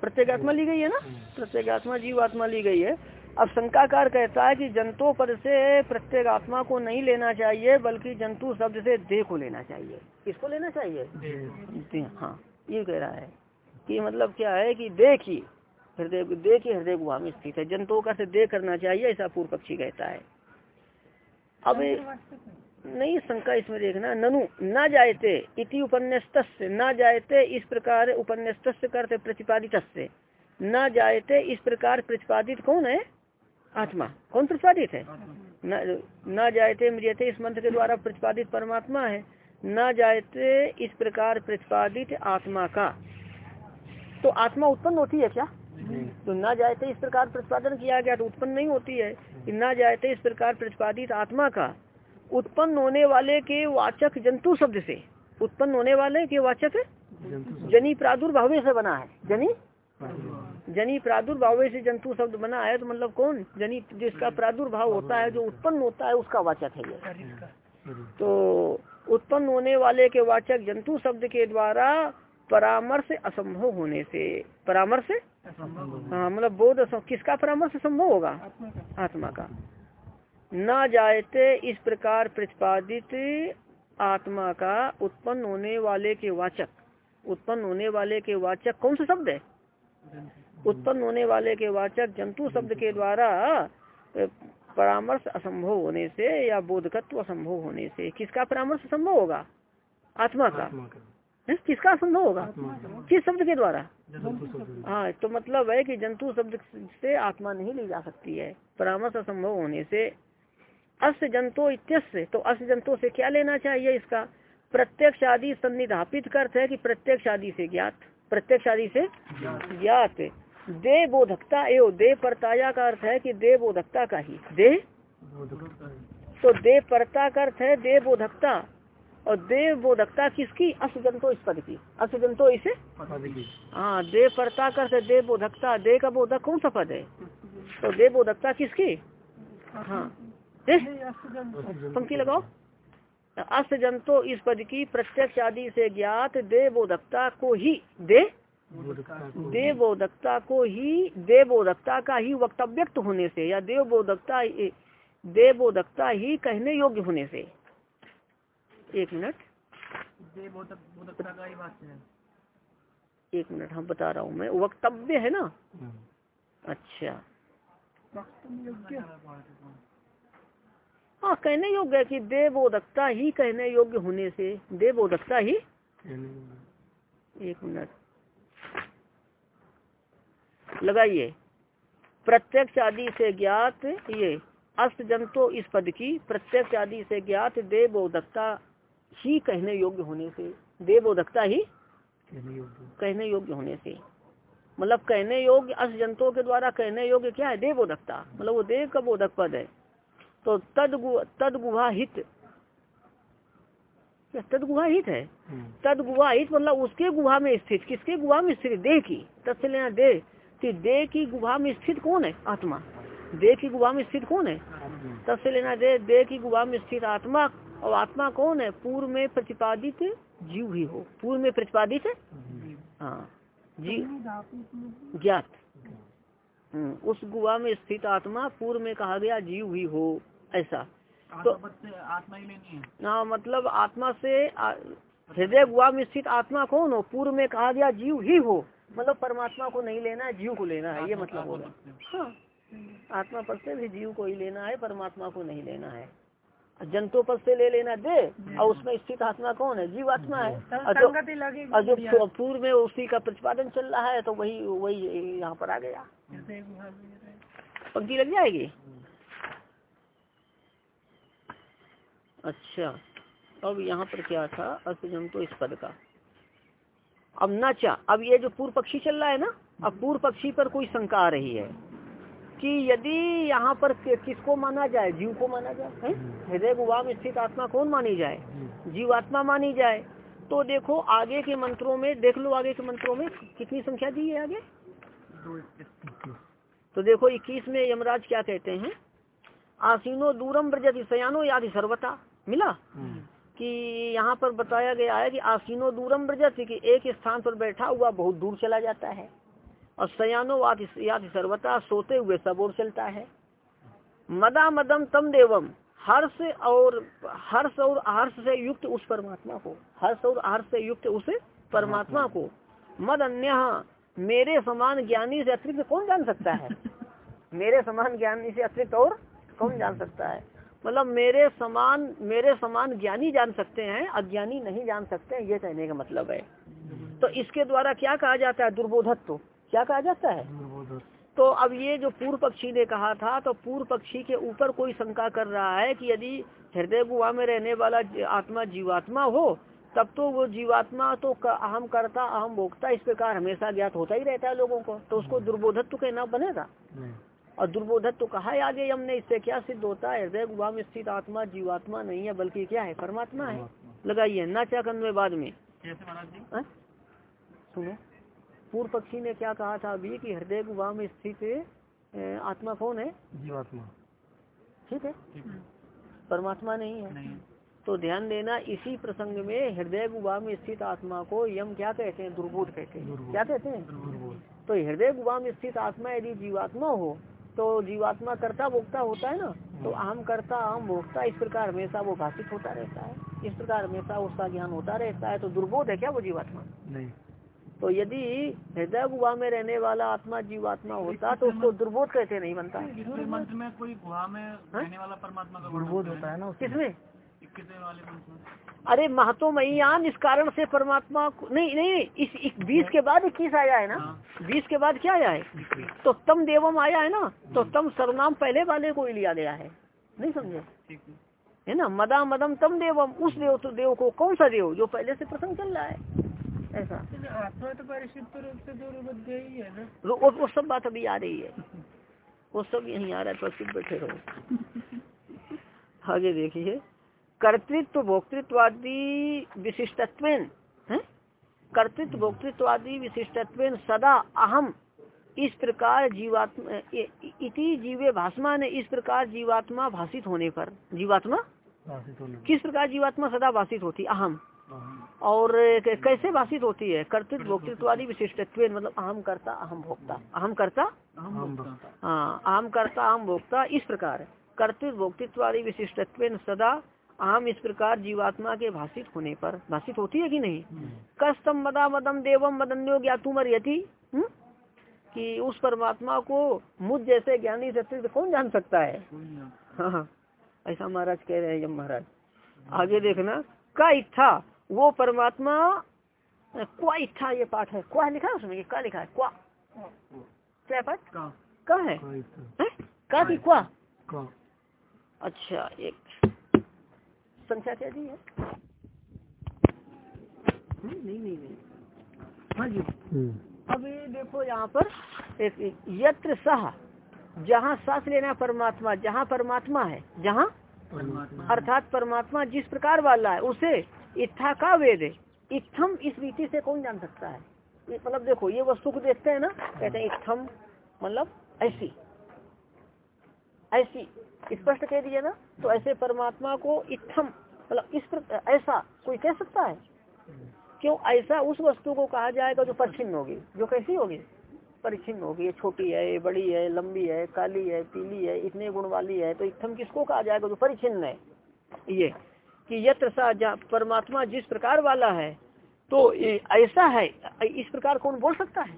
प्रत्येगात्मा ली गई है ना? प्रत्येगात्मा जीवात्मा ली गई है। अब शंकाकार कहता है कि जंतु पद से प्रत्येगात्मा को नहीं लेना चाहिए बल्कि जंतु शब्द से देह को लेना चाहिए। किसको लेना चाहिए? देह, हाँ। ये कह रहा है कि मतलब क्या है कि देह की हृदय देह की हृदय गुहा में स्थित है। जंतुओं का से देह करना चाहिए ऐसा पूर्व पक्षी कहता है। अब नहीं शंका इसमें देखना ननु न जायते इति उपन्यस्त न जायते इस प्रकार उपन्यस्त करते प्रतिपादित न जायते इस प्रकार प्रतिपादित कौन है? आत्मा। कौन प्रतिपादित है? न न जायते मृियते इस मंत्र के द्वारा प्रतिपादित परमात्मा है। न जायते इस प्रकार प्रतिपादित आत्मा का। तो आत्मा उत्पन्न होती है क्या? तो न जायते इस प्रकार प्रतिपादन किया गया तो उत्पन्न नहीं होती है। कि न जायते इस प्रकार प्रतिपादित आत्मा का। उत्पन्न होने वाले के वाचक जंतु शब्द से। उत्पन्न होने वाले के वाचक जनी प्रादुर्भाव से बना है। जनी? जनी प्रादुर्भाव से जंतु शब्द बना है तो मतलब कौन? जनी जिसका प्रादुर्भाव होता है जो उत्पन्न होता है उसका वाचक है ये। तो उत्पन्न होने वाले के वाचक जंतु शब्द के द्वारा परामर्श असंभव होने से। परामर्श? हाँ मतलब बोध किसका परामर्श संभव होगा? आत्मा का। न जायते इस प्रकार प्रतिपादित आत्मा का उत्पन्न होने वाले के वाचक उत्पन्न होने वाले के वाचक कौन सा शब्द है? उत्पन्न होने वाले के वाचक जंतु शब्द के द्वारा परामर्श असंभव होने से या बोधकत्व असंभव होने से किसका परामर्श असंभव होगा? आत्मा का। किसका असंभव होगा? किस शब्द के द्वारा। हाँ तो मतलब है कि जंतु शब्द से आत्मा नहीं ली जा सकती है। परामर्श असंभव होने से अस्य जंतो इत्यस्य तो अस्य जंतो से क्या लेना चाहिए इसका? प्रत्यक्ष आदि सन्निधापित का अर्थ है कि प्रत्यक्ष आदि से ज्ञात, प्रत्यक्ष आदि से ज्ञात। दे बोधकता एवं दे परताया का अर्थ है कि दे बोधकता का ही। दे? तो दे परता का अर्थ है दे बोधकता और दे बोधकता किसकी असजंतो इस पद की। असजंतो इसे? हाँ दे परता का अर्थ है दे बोधकता दे का बोधक कौन सा पद है? तो दे बोधकता किसकी? हाँ पंक्ति लगाओ। अस्त जंतो इस पद की प्रत्यक्ष आदि से ज्ञात दे बोधकता को ही दे देव बोधकता को ही देव बोधकता का ही वक्तव्यक्त होने से या देव बोधकता देव बोधकता ही कहने योग्य होने से। एक मिनट। ही एक मिनट हम बता रहा हूँ मैं। वक्तव्य है ना? अच्छा। हाँ कहने योग्य है कि देवोदकता ही कहने योग्य होने से देवोदकता ही एक मिनट। लगाइए। प्रत्यक्ष आदि से ज्ञात ये अस्त जंतो इस पद की प्रत्यक्ष आदि से ज्ञात देवोदकता ही कहने योग्य होने से देवोदकता ही कहने योग्य। होने से। मतलब कहने योग्य अस जंतुओं के द्वारा कहने योग्य क्या है? देवोदकता। मतलब वो देव का बोधक पद है। तो तद तद गुहाहित क्या तद गुहाहित है। तद गुहाहित मतलब उसके गुहा में स्थित। किसके गुहा में स्थित? देह की। तत्से लेना देह। कि देह की गुहा में स्थित कौन है? आत्मा। देह की गुहा में स्थित कौन है? तब से लेना दे देह की गुहा में स्थित आत्मा। और आत्मा कौन है? पूर्व में प्रतिपादित जीव ही हो। पूर्व में प्रतिपादित हाँ? जीव ज्ञात। हम्म, उस गुहा में स्थित आत्मा पूर्व में कहा गया जीव ही हो ऐसा। तो आत्मा ही लेनी है। ना मतलब आत्मा से हृदय गुहा में स्थित आत्मा कौन हो? पूर्व में कहा गया जीव ही हो। मतलब परमात्मा को नहीं लेना है जीव को लेना है ये मतलब होगा हाँ। आत्मा पर से भी जीव को ही लेना है परमात्मा को नहीं लेना है। जंतु पद से ले लेना दे और उसमें स्थित आत्मा कौन है? जीव आत्मा है और जो संगति लगी और जो पूर्व में उसी का प्रतिपादन चल रहा है तो वही वही यहाँ पर आ गया। पंक्ति लग जाएगी? अच्छा अब यहाँ पर क्या था? असजम तो इस पद का। अब न चा अब ये जो पूर्व पक्षी चल रहा है ना अब पूर्व पक्षी पर कोई शंका आ रही है। कि यदि यहाँ पर किसको माना जाए? जीव को माना जाए? हृदय गुहा में स्थित आत्मा कौन मानी जाए? जीव आत्मा मानी जाए। तो देखो आगे के मंत्रों में देख लो आगे के मंत्रों में कितनी संख्या दी है आगे? तो देखो इक्कीस में यमराज क्या कहते हैं? आसीनो दूरम ब्रजति सयानो यादि सर्वता मिला? कि यहाँ पर बताया गया है कि आसीनो दूरम ब्रजति कि एक स्थान पर बैठा हुआ बहुत दूर चला जाता है। और सयानो वादि सर्वता सोते हुए सब और चलता है। मदा मदम तम देवम, हर्ष और हर्ष और हर्ष से युक्त उस परमात्मा को, हर्ष और हर्ष से युक्त उस परमात्मा को। मद अन्य, मेरे समान ज्ञानी से अतिरिक्त कौन जान सकता है? मेरे समान ज्ञानी से अतिरिक्त और कौन जान सकता है? मतलब मेरे समान मेरे समान ज्ञानी जान सकते हैं, अज्ञानी नहीं जान सकते हैं, ये कहने का मतलब है। तो इसके द्वारा क्या कहा जाता है? दुर्बोधत्व। क्या कहा जाता है? तो अब ये जो पूर्व पक्षी ने कहा था तो पूर्व पक्षी के ऊपर कोई शंका कर रहा है कि यदि हृदय गुहा में रहने वाला आत्मा जीवात्मा हो तब तो वो जीवात्मा तो अहम करता अहम भोगता इस प्रकार हमेशा ज्ञात होता ही रहता है लोगों को। तो उसको दुर्बोधत्व कहना बनेगा। और दुर्बोधत्व कहा है आगे? हमने इससे क्या सिद्ध होता है? हृदय गुहा में स्थित आत्मा जीवात्मा नहीं है बल्कि क्या है? परमात्मा है। लगाइए ना चाकन में बाद में। हैं? सुनो। पूर्व पक्षी ने क्या कहा था अभी कि हृदय गुहा में स्थित आत्मा कौन है? जीवात्मा। ठीक है। परमात्मा नहीं है। नहीं तो ध्यान देना इसी प्रसंग में हृदय गुहा में स्थित आत्मा को यम क्या कहते हैं? दुर्बोध कहते हैं। क्या कहते हैं? तो हृदय गुहा में स्थित आत्मा यदि जीवात्मा हो तो जीवात्मा कर्ता भोक्ता होता है ना? तो अहम कर्ता अहम भोक्ता इस प्रकार हमेशा वो भाषित होता रहता है। इस प्रकार हमेशा उसका ज्ञान होता रहता है। तो दुर्बोध है क्या वो जीवात्मा? नहीं। तो यदि हृदय गुहा में रहने वाला आत्मा जीवात्मा होता तो उसको दुर्बोध कैसे नहीं बनता? मंत्र में कोई गुहा में रहने वाला परमात्मा का दुर्बोध होता है ना उसमें। किसमें? अरे महतो मईयान इस कारण से परमात्मा को नहीं नहीं इस, इस बीस के बाद इक्कीस आया है ना? हाँ। बीस के बाद क्या आया है? तो तम देवम आया है ना? तो तम सर्वनाम पहले वाले को ही लिया गया है। नहीं समझे? है। है ना? मदा मदम तम देवम उस देव तो देव को कौन सा देव? जो पहले से प्रसंग चल रहा है। ऐसा। आत्मा तो परिशुद्ध रूप से दुर्बुद्ध ही है ना। वो, सब बात अभी आ रही है वो सब यहीं आ रहा है तो चुप बैठे रहो। आगे देखिए। कर्तृत्व भोक्तृत्वादि विशिष्टत्व कर्तृत्व भोक्तृत्वादि विशिष्टत्व सदा अहम। इस प्रकार जीवात्मा इति जीवे भाषमा ने इस प्रकार जीवात्मा भाषित होने पर जीवात्मा? भाषित होने किस प्रकार जीवात्मा सदा भाषित होती? अहम। और कैसे भाषित होती है? कर्तृत्व भोक्तृत्वादि विशिष्टत्व मतलब अहम करता अहम भोक्ता। अहम करता। हाँ अहम करता अहम भोक्ता इस प्रकार। कर्तृत्व भोक्तृत्वादि विशिष्टत्व सदा अहम इस प्रकार जीवात्मा के भाषित होने पर। भाषित होती है कि नहीं? कस्तम मदा मदम देवम मदन्यो ज्ञातुम अर्यति हम्म? कि उस परमात्मा को मुझ जैसे ज्ञानी से अतिरिक्त कौन जान सकता है। हाँ हाँ, ऐसा महाराज कह रहे हैं यम महाराज। आगे देखना का इच्छा वो परमात्मा क्वा इच्छा ये पाठ है। क्वा लिखा है उसमें क्या लिखा है? क्वा। क्या पाठ? का। का है? का हैं? की क्वा? अच्छा एक संख्या क्या दी है। नहीं नहीं नहीं हाँ जी। हम्म, अब ये देखो यहाँ पर एक यत्र सह जहाँ सांस लेना परमात्मा जहाँ परमात्मा है जहाँ परमात्मा। अर्थात परमात्मा जिस प्रकार वाला है उसे इच्छा का वेद है। इत्थम इस रीति से कौन जान सकता है? मतलब देखो, ये वस्तु को देखते हैं ना, कहते हैं इत्थम मतलब ऐसी। ऐसी। स्पष्ट कह दिया ना तो ऐसे परमात्मा को इत्थम मतलब इस ऐसा कोई कह सकता है? क्यों? ऐसा उस वस्तु को कहा जाएगा जो परिचिन्न होगी। जो कैसी होगी? परिचिन्न होगी। ये छोटी है, ये बड़ी है, लंबी है, काली है, पीली है, इतने गुण वाली है तो इत्थम किसको कहा जाएगा जो परिचिन्न है? ये। कि यत्र सा परमात्मा जिस प्रकार वाला है तो ऐसा है। इस प्रकार कौन बोल सकता है?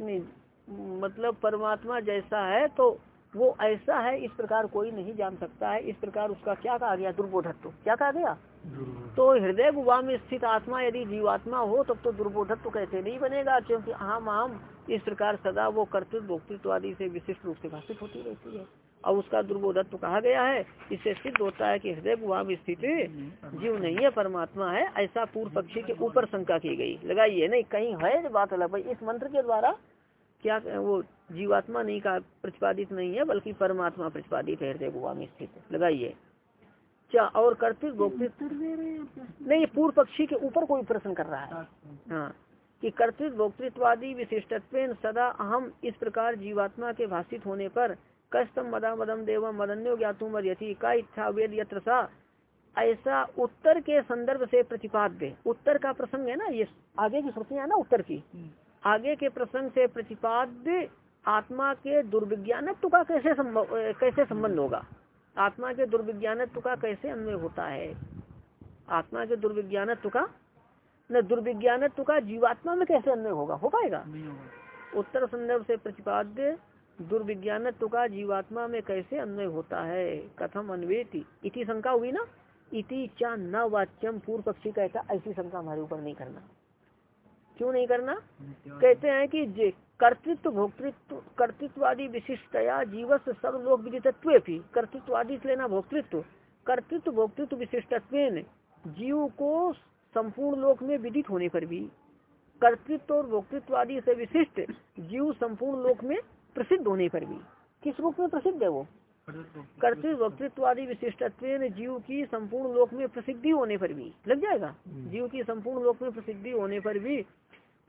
नहीं मतलब परमात्मा जैसा है तो वो ऐसा है इस प्रकार कोई नहीं जान सकता है। इस प्रकार उसका क्या कहा गया? दुर्बोधत्व। क्या कहा गया? तो हृदय गुहा में स्थित आत्मा यदि जीवात्मा हो तब तो दुर्बोधत्व कैसे नहीं बनेगा? क्योंकि आम आम इस प्रकार सदा वो कर्तृत्व भोक्तृत्व आदि से विशिष्ट रूप से भाषित होती रहती है। और उसका दुर्बोधत्व कहा गया है? इससे सिद्ध होता है कि हृदय गुहा में स्थित जीव नहीं है, परमात्मा है। ऐसा पूर्व पक्षी के ऊपर शंका की गई। लगाइए, नहीं, कहीं है बात अलग? भाई, इस मंत्र के द्वारा क्या वो जीवात्मा नहीं का प्रतिपादित नहीं है, बल्कि परमात्मा प्रतिपादित है, हृदय गुहा में स्थित। लगाइए। क्या और कर्तृत्व भोक्तृत्व नहीं, पूर्व पक्षी के ऊपर कोई प्रश्न कर रहा है। हाँ कि कर्तृत्व भोक्तृत्वादि विशिष्टत्व सदा अहम इस प्रकार जीवात्मा के भाषित होने पर कस्तम मदा मदम देवम मदन्यो ज्ञातुम यथि का इच्छा वेद यत्र सा? ऐसा उत्तर के संदर्भ से प्रतिपाद्य। उत्तर का प्रसंग है ना ये आगे की श्रुतियाँ है ना उत्तर की? आगे के प्रसंग से प्रतिपाद्य आत्मा के दुर्विज्ञानत्व का कैसे संभव कैसे संबंध होगा? आत्मा के दुर्विज्ञानत्व का कैसे अन्वय होता है? आत्मा के दुर्विज्ञानत्व का न दुर्विज्ञानत्व का जीवात्मा में कैसे अन्वय होगा? हो पाएगा? उत्तर संदर्भ से प्रतिपाद्य दुर्विज्ञानत्व का जीवात्मा में कैसे अन्वय होता है? कथम अन्वेति। इति शंका हुई ना? इति चा न वाच्यम पूर्व पक्षी कहता ऐसी शंका हमारे ऊपर नहीं करना। क्यों नहीं करना? कहते हैं कि जे- कर्तृत्व भोक्तृत्व कर्तृत्वादि विशिष्टया जीवस सब लोग विदितत्व भी कर्तृत्वादि से लेना भोक्तृत्व। कर्तृत्व भोक्तृत्व विशिष्टत्व जीव को संपूर्ण लोक में विदित होने पर भी कर्तृत्व और भोक्तृत्व आदि से विशिष्ट जीव संपूर्ण लोक में प्रसिद्ध होने पर भी। किस रूप में प्रसिद्ध है वो? कर्तृत्व भोक्तृत्व आदि विशिष्टत्व जीव की संपूर्ण लोक में प्रसिद्धि होने पर भी। लग जाएगा? जीव की संपूर्ण लोक में प्रसिद्धि होने पर भी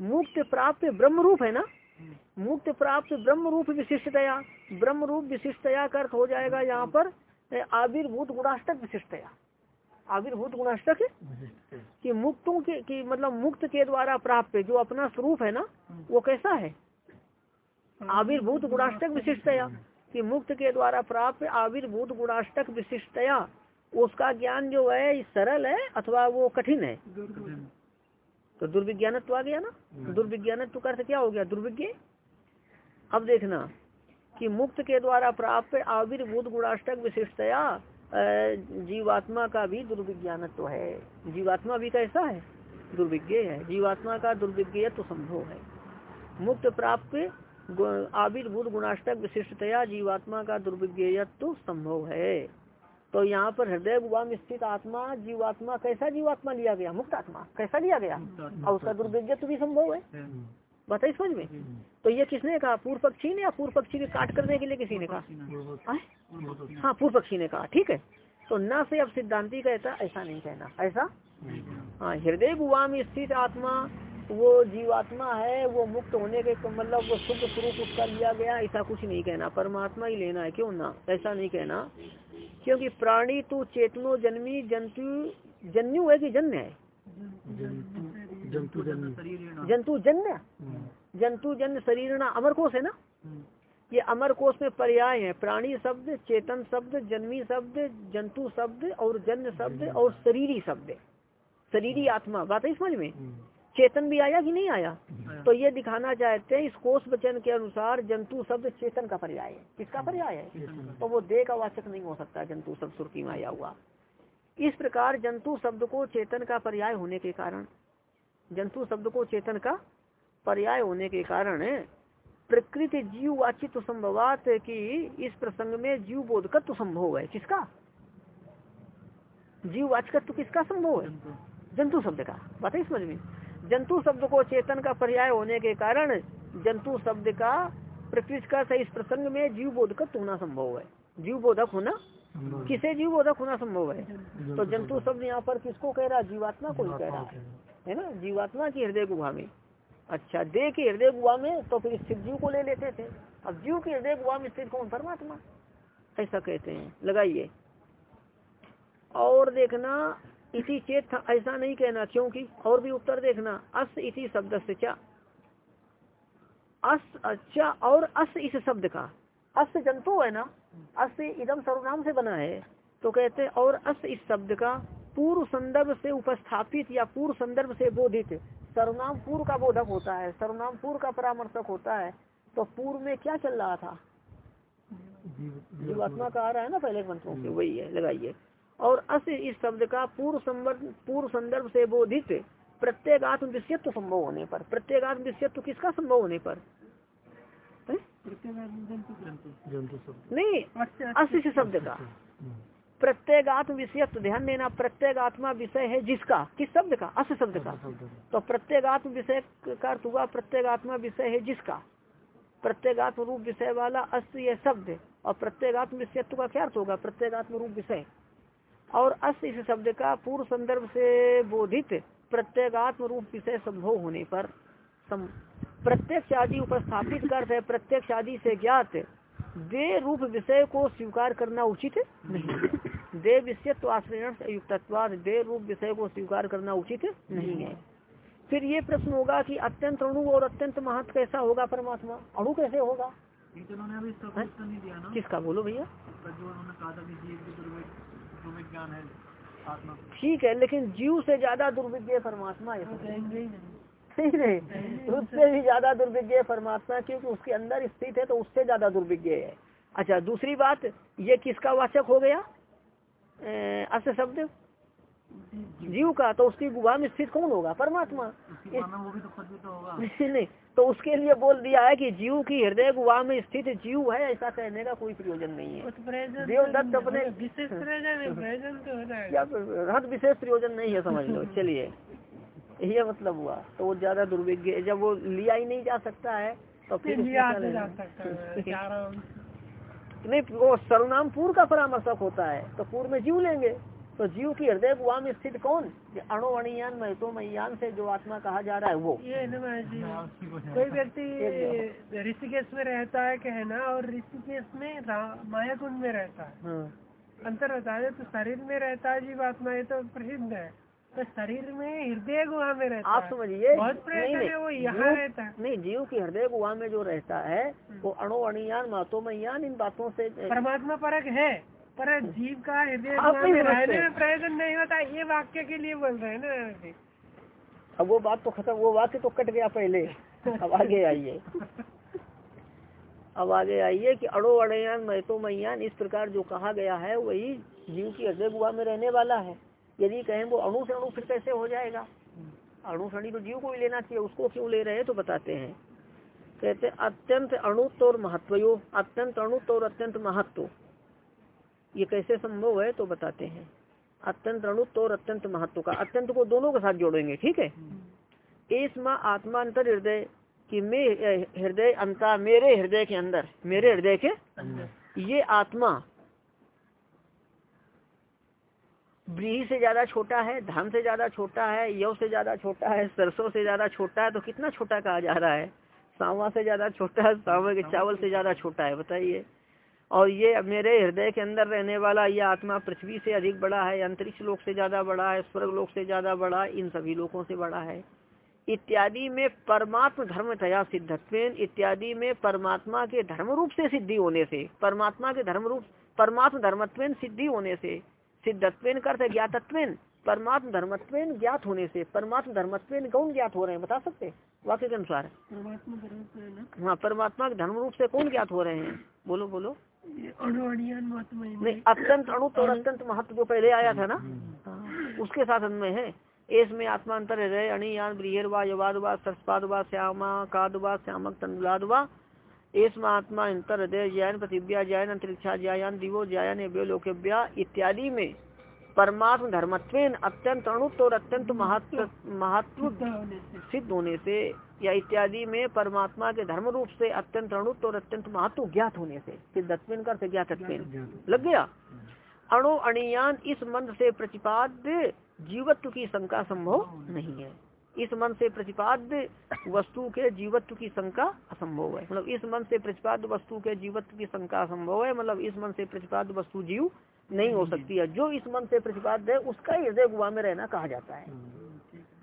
मुक्त प्राप्त ब्रह्म रूप है ना? मुक्त प्राप्त ब्रह्म रूप विशिष्टतया। ब्रह्म रूप विशिष्टतया का अर्थ हो जाएगा यहाँ पर आविर्भूत गुणाष्टक विशिष्टतया। आविर्भूत गुणाष्टक। कि मुक्तों के कि मतलब मुक्त के द्वारा प्राप्त जो अपना स्वरूप है ना वो कैसा है? आविर्भूत गुणाष्टक विशिष्टया। कि मुक्त के द्वारा प्राप्त आविर्भूत गुणाष्टक विशिष्टया। उसका ज्ञान जो है सरल है अथवा वो कठिन है? तो दुर्विज्ञानत्व आ गया ना? दुर्विज्ञानत्व का अर्थ क्या हो गया? दुर्विज्ञ? अब देखना कि मुक्त के द्वारा प्राप्त आविर्भूत गुणाष्टक विशिष्टया जीवात्मा का भी दुर्विज्ञानत्व है। जीवात्मा भी कैसा है? दुर्विज्ञ है। जीवात्मा का दुर्विज्ञ तो संभव है। मुक्त प्राप्त आविर्भूत गुणाष्टक विशिष्टतया जीवात्मा का दुर्विज्ञेयत्व संभव है। तो यहाँ पर हृदय गुआ में स्थित आत्मा जीवात्मा कैसा जीवात्मा लिया गया? मुक्त आत्मा। कैसा लिया गया? और उसका दुर्विज्ञत्व भी संभव है। बताइए समझ में। तो ये किसने कहा? पूर्व पक्षी ने या पूर्व पक्षी के काट करने के लिए किसी ने कहा? हाँ पूर्व पक्षी ने कहा। ठीक है। तो न से अब सिद्धांति कहता ऐसा नहीं कहना। ऐसा? हाँ हृदय गुआ में स्थित आत्मा वो जीवात्मा है वो मुक्त होने के मतलब वो शुद्ध स्वरूप उसका लिया गया ऐसा कुछ नहीं कहना। परमात्मा ही लेना है क्यों ना? ऐसा नहीं कहना। क्योंकि प्राणी तो चेतनो जन्मी जंतु जन्यु है कि जन्य है? जंतु जन्म जंतु जन्य? जंतु जन्य शरीर ना अमर कोश है ना? ये अमर कोश में पर्याय है। प्राणी शब्द चेतन शब्द जन्मी शब्द जंतु शब्द और जन्य शब्द और शरीरी शब्द। शरीरी आत्मा। बात है समझ में? चेतन भी आया कि नहीं आया? तो ये दिखाना चाहते हैं इस कोष वचन के अनुसार जंतु शब्द चेतन का पर्याय है। किसका पर्याय है? तो वो देह का वाचक नहीं हो सकता जंतु शब्द सुर्खी में आया हुआ। इस प्रकार जंतु शब्द को चेतन का पर्याय होने के कारण जंतु शब्द को चेतन का पर्याय होने के कारण प्रकृति जीव वाचित संभवात की इस प्रसंग में जीव बोधकत्व संभव है। किसका? जीव वाचकत्व किसका संभव है? जंतु। शब्द का। बात है समझ में। जंतु शब्द को चेतन का पर्याय होने के कारण जंतु शब्द का प्रकृति का सही प्रसंग में जीव बोधकत्व होना संभव है। जीव बोधक होना किसे जीव बोधक होना संभव है? तो जंतु शब्द। यहाँ पर किसको कह रहा जीवात्मा को ही कह रहा है। है। ना? जीवात्मा की हृदय गुहा में। अच्छा दे की हृदय गुहा में तो फिर स्थित जीव को ले लेते थे। अब जीव की हृदय गुहा में स्थित कौन? परमात्मा। ऐसा कहते हैं। लगाइए। और देखना इसी चेत था ऐसा नहीं कहना क्योंकि और भी उत्तर देखना अस इसी शब्द से क्या अस अच्छा और अस इस शब्द का। अस जंतु है ना अस इदम सर्वनाम से बना है तो कहते हैं और अस इस शब्द का पूर्व संदर्भ से उपस्थापित या पूर्व संदर्भ से बोधित। सर्वनाम पूर्व का बोधक होता है सर्वनाम पूर्व का परामर्शक होता है तो पूर्व में क्या चल रहा था? जीवात्मा का आ रहा है ना पहले मंत्रों से वही है लगाइए। और अस इस शब्द का पूर्व संदर्भ पूर्व संदर्भ से बोधित प्रत्येक आत्म विषयत्व संभव होने पर। प्रत्येक आत्म विषयत्व किसका संभव होने पर? नहीं अस इस शब्द का। प्रत्येक आत्म विषयत्व ध्यान देना प्रत्येक आत्मा विषय है जिसका? किस शब्द का? अस शब्द का। तो प्रत्येक आत्म विषय का अर्थ हुआ प्रत्येक आत्मा विषय है जिसका? प्रत्येक आत्म रूप विषय वाला अस यह शब्द। और प्रत्येक आत्म विषयत्व का क्या अर्थ होगा? प्रत्येक आत्म रूप विषय। और अस इस शब्द का पूर्व संदर्भ से बोधित प्रत्येक आत्म रूप विषय संभव होने पर सम, प्रत्यक्ष आदि उपस्थापित कर प्रत्यक्ष आदि से ज्ञात दे रूप विषय को स्वीकार करना उचित नहीं। दे विषयत्व आश्रयण से युक्तत्वाद दे रूप विषय को स्वीकार करना उचित नहीं है। फिर ये प्रश्न होगा कि अत्यंत अणु और अत्यंत महत्व कैसा होगा परमात्मा? अणु कैसे होगा? तो उन्होंने अभी इसका नहीं दिया ना। किसका बोलो भैया? है ठीक है लेकिन जीव से ज़्यादा दुर्विज्ञ परमात्मा है। कहेंगे ही। नहीं नहीं नहीं उससे भी ज़्यादा दुर्विज्ञ परमात्मा क्योंकि उसके अंदर स्थित है तो उससे ज़्यादा दुर्विज्ञ है। अच्छा दूसरी बात ये किसका वाचक हो गया? अ, अस शब्द। जीव का तो उसकी गुहा में स्थित कौन होगा? परमात्मा। वो भी तो तो होगा। नहीं तो उसके लिए बोल दिया है कि जीव की हृदय गुहा में स्थित जीव है ऐसा कहने का कोई प्रयोजन नहीं है। देवदत्त अपने विशेष प्रयोजन तो विशेष प्रयोजन नहीं है समझ लो चलिए। ये मतलब हुआ। तो वो ज़्यादा दुर्विज्ञ जब वो लिया ही नहीं जा सकता है तो फिर लिया जा सकता है नहीं वो सर्वनाम पूर्व का परामर्शक होता है तो पूर्व में जीव लेंगे। तो जीव की हृदय गुहा में स्थित कौन? ये अणु अणियान महतो मयान से जो आत्मा कहा जा रहा है वो। ये है। कोई व्यक्ति ऋषिकेश में रहता है कि है ना और ऋषिकेश में माया कुंड में रहता है। हाँ। अंतर होता है तो शरीर में रहता है जीवात्मा ये तो प्रसिद्ध है। तो शरीर में हृदय गुहा में रहता आप समझिए बहुत नहीं प्रयत्न है वो यहाँ रहता है। नहीं जीव की हृदय गुहा में जो रहता है वो अणु अणियान महतो मयान इन बातों से परमात्मा परक है। पर जीव का हृदय रहने में प्रयोजन नहीं होता ये वाक्य के लिए बोल रहे हैं ना अब वो बात तो खत्म वो वाक्य तो कट गया पहले। अब आगे आइए। अब आगे आइए कि अड़ो अड़यान महतो मैयान इस प्रकार जो कहा गया है वही जीव की हृदय गुहा में रहने वाला है। यदि कहें वो अणु से अणु फिर कैसे हो जाएगा? अणु शनि तो जीव को ही लेना चाहिए उसको क्यों ले रहे हैं तो बताते हैं। कहते अत्यंत अणुत्व और महत्व अत्यंत अणुत्व और अत्यंत महत्व। ये कैसे संभव है तो बताते हैं। अत्यंत अणुत्व और अत्यंत महत्व का। अत्यंत को दोनों के साथ जोड़ेंगे, ठीक है? इस माँ आत्मा अंतर हृदय कि मैं हृदय अंता मेरे हृदय के अंदर, मेरे हृदय के अंदर। ये आत्मा ब्रीही से ज़्यादा छोटा है धान से ज़्यादा छोटा है, यव से ज़्यादा छोटा है, सरसों से ज़्यादा छोटा है तो कितना छोटा कहा जा रहा है? सावा से ज़्यादा छोटा है, सावा के चावल से ज़्यादा छोटा है, बताइए। और ये मेरे हृदय के अंदर रहने वाला यह आत्मा पृथ्वी से अधिक बड़ा है अंतरिक्ष लोक से ज़्यादा बड़ा है स्वर्ग लोक से ज़्यादा बड़ा है इन सभी लोगों से बड़ा है। इत्यादि में परमात्म धर्म तया सिद्धत्व इत्यादि में परमात्मा के धर्म रूप से सिद्धि होने से परमात्मा के धर्म रूप परमात्म धर्मत्व सिद्धि होने से सिद्धत्व करते ज्ञातत्व परमात्म धर्मत्व ज्ञात होने से परमात्म धर्मत्व कौन ज्ञात हो रहे हैं बता सकते वाक्य के अनुसार। हाँ परमात्मा के धर्म रूप से कौन ज्ञात हो रहे हैं? बोलो बोलो। नहीं अत्यंत अणु तो अत्यंत महत्व जो पहले आया था ना हाँ, उसके साथ में है। एस में आत्मांतर हृदय अणियान ब्रियर वा यवाद वा सरस्पाद वा श्यामा काद वा श्यामक तंदुलाद वा एस में आत्मा अंतर हृदय जैन प्रतिव्या जैन अंतरिक्षा जयान दिवो जयान लोकव्या इत्यादि में। परमात्म धर्मत्व अत्यंत अणुत्व और अत्यंत महत्व महत्व सिद्ध होने से या इत्यादि में परमात्मा के धर्म रूप से अत्यंत अणुत्व और अत्यंत महत्व ज्ञात होने से सिद्धत्व कर ज्ञातत्व लग गया? अणु अणियान इस मंत्र से प्रतिपाद्य जीवत्व की शंका संभव नहीं है। इस मन से प्रतिपाद्य वस्तु के जीवत्व की शंका असंभव है। मतलब इस मन से प्रतिपाद्य वस्तु के जीवत्व की शंका असंभव है मतलब इस मन से प्रतिपाद्य वस्तु जीव नहीं हो सकती है। जो इस मन से प्रतिपाद्य है उसका हृदय गुआ में रहना कहा जाता है।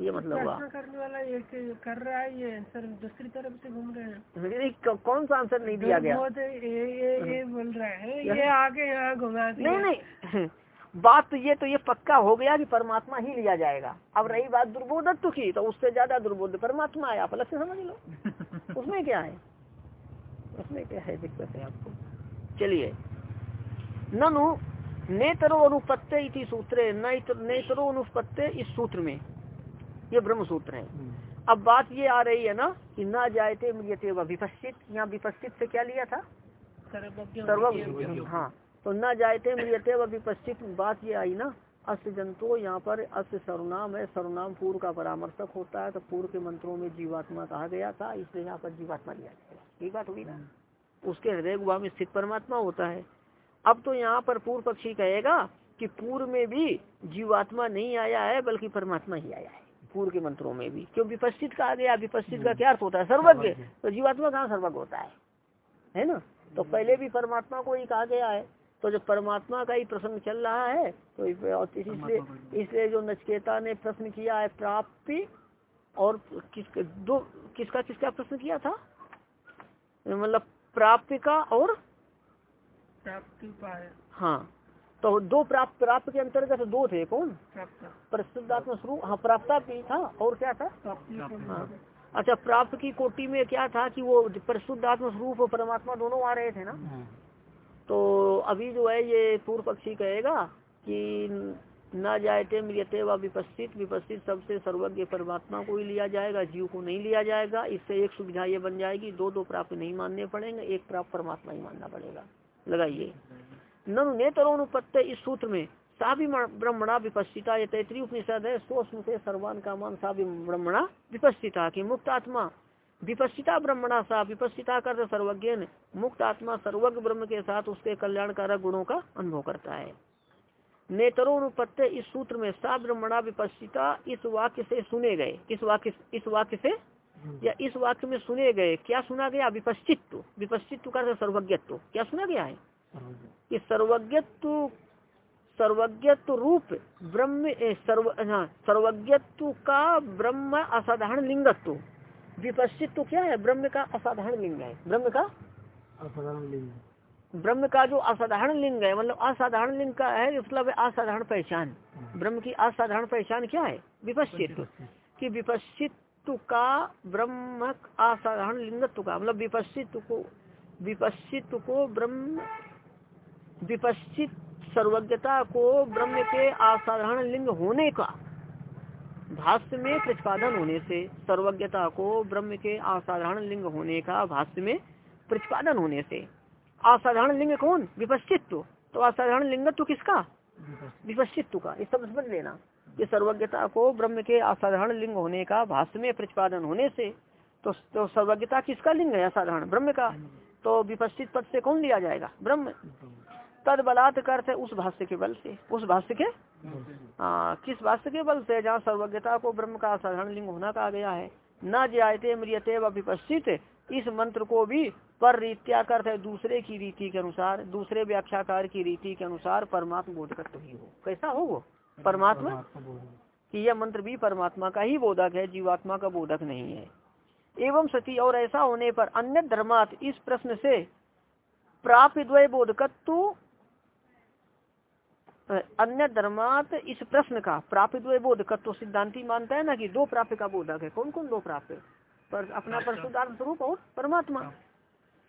ये मतलब हुआ। करने वाला ये कर रहा है ये आंसर दूसरी तरफ़ से घूम रहे हैं। कौन सा आंसर नहीं दिया गया? ये ये ये बोल रहा है ये आगे यहाँ घुमा नहीं नहीं। बात तो ये तो ये पक्का हो गया कि परमात्मा ही लिया जाएगा। अब रही बात दुर्बोधत्व की तो उससे ज़्यादा दुर्बोध परमात्मा है। आप अलग से समझ लो। उसमें क्या है? उसमें क्या है दिक्कत है आपको? चलिए। ननु नेतरो अनुपत्य इति सूत्र नेतरो अनुपत्य इस सूत्र में। ये ब्रह्म सूत्र है अब बात ये आ रही है ना कि ना जायते मृियते व विपस्थित यहाँ विपस्थित से क्या लिया था? सर्व हाँ। तो न जायते मृियते व विपस्थित बात ये आई ना अस्त जंतु यहाँ पर अस्त सर्वनाम है। सर्वनाम पूर्व का परामर्शक होता है तो पूर्व के मंत्रों में जीवात्मा कहा गया था इसलिए यहाँ पर जीवात्मा लिया गया। ये बात होगी ना। उसके हृदय गुहा में स्थित परमात्मा होता है। अब तो यहाँ पर पूर्व पक्षी कहेगा कि पूर्व में भी जीवात्मा नहीं आया है बल्कि परमात्मा ही आया है पूर्व के मंत्रों में भी। क्यों विपस्थित कहा गया विपस्थित का क्या अर्थ होता है? सर्वज्ञ। तो जीवात्मा कहाँ सर्वज्ञ होता है? है ना? तो पहले भी परमात्मा को ही कहा गया है। तो जब परमात्मा का ही प्रसंग चल रहा है तो इसलिए इसलिए जो नचकेता ने प्रश्न किया है प्राप्ति और किस दो किसका किसका प्रश्न किया था? मतलब प्राप्ति का और प्राप्ति हाँ तो दो प्राप्त प्राप्त के अंतर्गत दो थे कौन? प्रसिद्धात्म स्वरूप हाँ प्राप्ता भी था और क्या था? हाँ अच्छा प्राप्त की कोटि में क्या था कि वो प्रसिद्धात्म स्वरूप और परमात्मा दोनों आ रहे थे ना? हाँ। तो अभी जो है ये पूर्व पक्षी कहेगा कि न जायते मिलते व विपस्थित विपस्थित सबसे सर्वज्ञ परमात्मा को ही लिया जाएगा जीव को नहीं लिया जाएगा इससे एक सुविधा ये बन जाएगी दो दो प्राप्त नहीं मानने पड़ेंगे एक प्राप्त परमात्मा ही मानना पड़ेगा। लगाइए। ननु नेतरोनुपत्य इस सूत्र में सा भी ब्रह्मणा विपस्थिता, ये तैतरी उपनिषद है, सो स्मृत सर्वान का मान सा ब्रह्मणा विपस्थिता, की मुक्त आत्मा। विपस्थिता ब्रह्मणा सा, विपस्थिता कर सर्वज्ञ मुक्त आत्मा सर्वज्ञ ब्रह्म के साथ उसके कल्याणकारक गुणों का अनुभव करता है। नेतरोनुपत्य इस सूत्र में, सा ब्रह्मणा विपस्थिता, इस वाक्य से सुने गए। इस वाक्य इस वाक्य से या इस वाक्य में सुने गए क्या सुना गया? विपस्थित्व विपस्थित्व कर सर्वज्ञत्व। क्या सुना गया है? कि सर्वज्ञत्व सर्वज्ञत्व रूप ब्रह्म सर्व हाँ सर्वज्ञत्व का ब्रह्म असाधारण लिंगत्व। विपस्थित्व क्या है? ब्रह्म का असाधारण लिंग है। ब्रह्म का? असाधारण लिंग ब्रह्म का जो असाधारण लिंग है मतलब असाधारण लिंग का है मतलब असाधारण पहचान। ब्रह्म की असाधारण पहचान क्या है? विपस्थित्व कि विपश्चित का ब्रह्म असाधारण लिंगत्व का मतलब विपश्चित को विपश्चित को ब्रह्म विपश्चित सर्वज्ञता को ब्रह्म के असाधारण लिंग होने का भाष्य में प्रतिपादन होने से सर्वज्ञता को ब्रह्म के असाधारण लिंग होने का भाष्य में प्रतिपादन होने से। असाधारण लिंग कौन? विपश्चित्व तो असाधारण लिंगत्व किसका विपश्चित्व का। इस समझ लेना। कि सर्वज्ञता को ब्रह्म के असाधारण लिंग होने का भाष्य में प्रतिपादन होने से तो, तो सर्वज्ञता किसका लिंग है असाधारण? ब्रह्म का? तो विपश्चित पद से कौन लिया जाएगा? ब्रह्म। तद बलात् करते उस भाष्य के बल से। उस भाष्य के? आ, किस भाष्य के बल से? जहाँ सर्वज्ञता को ब्रह्म का असाधारण लिंग होना कहा गया है। न जायते मृियते व विपश्चित इस मंत्र को भी पर रीत्या करते दूसरे की रीति के अनुसार दूसरे व्याख्याकार की रीति के अनुसार परमात्मा बोधक ही हो। कैसा हो वो? परमात्मा? कि यह मंत्र भी परमात्मा का ही बोधक है जीवात्मा का बोधक नहीं है। एवं सती और ऐसा होने पर अन्य धर्मात इस प्रश्न से प्राप्त द्वय बोधकत्व अन्य धर्मात इस प्रश्न का प्राप्त द्वय बोधकत्व सिद्धांति मानता है ना कि दो प्राप्त का बोधक है। कौन कौन दो प्राप्त? पर अपना परशुदार्थ स्वरूप और परमात्मा।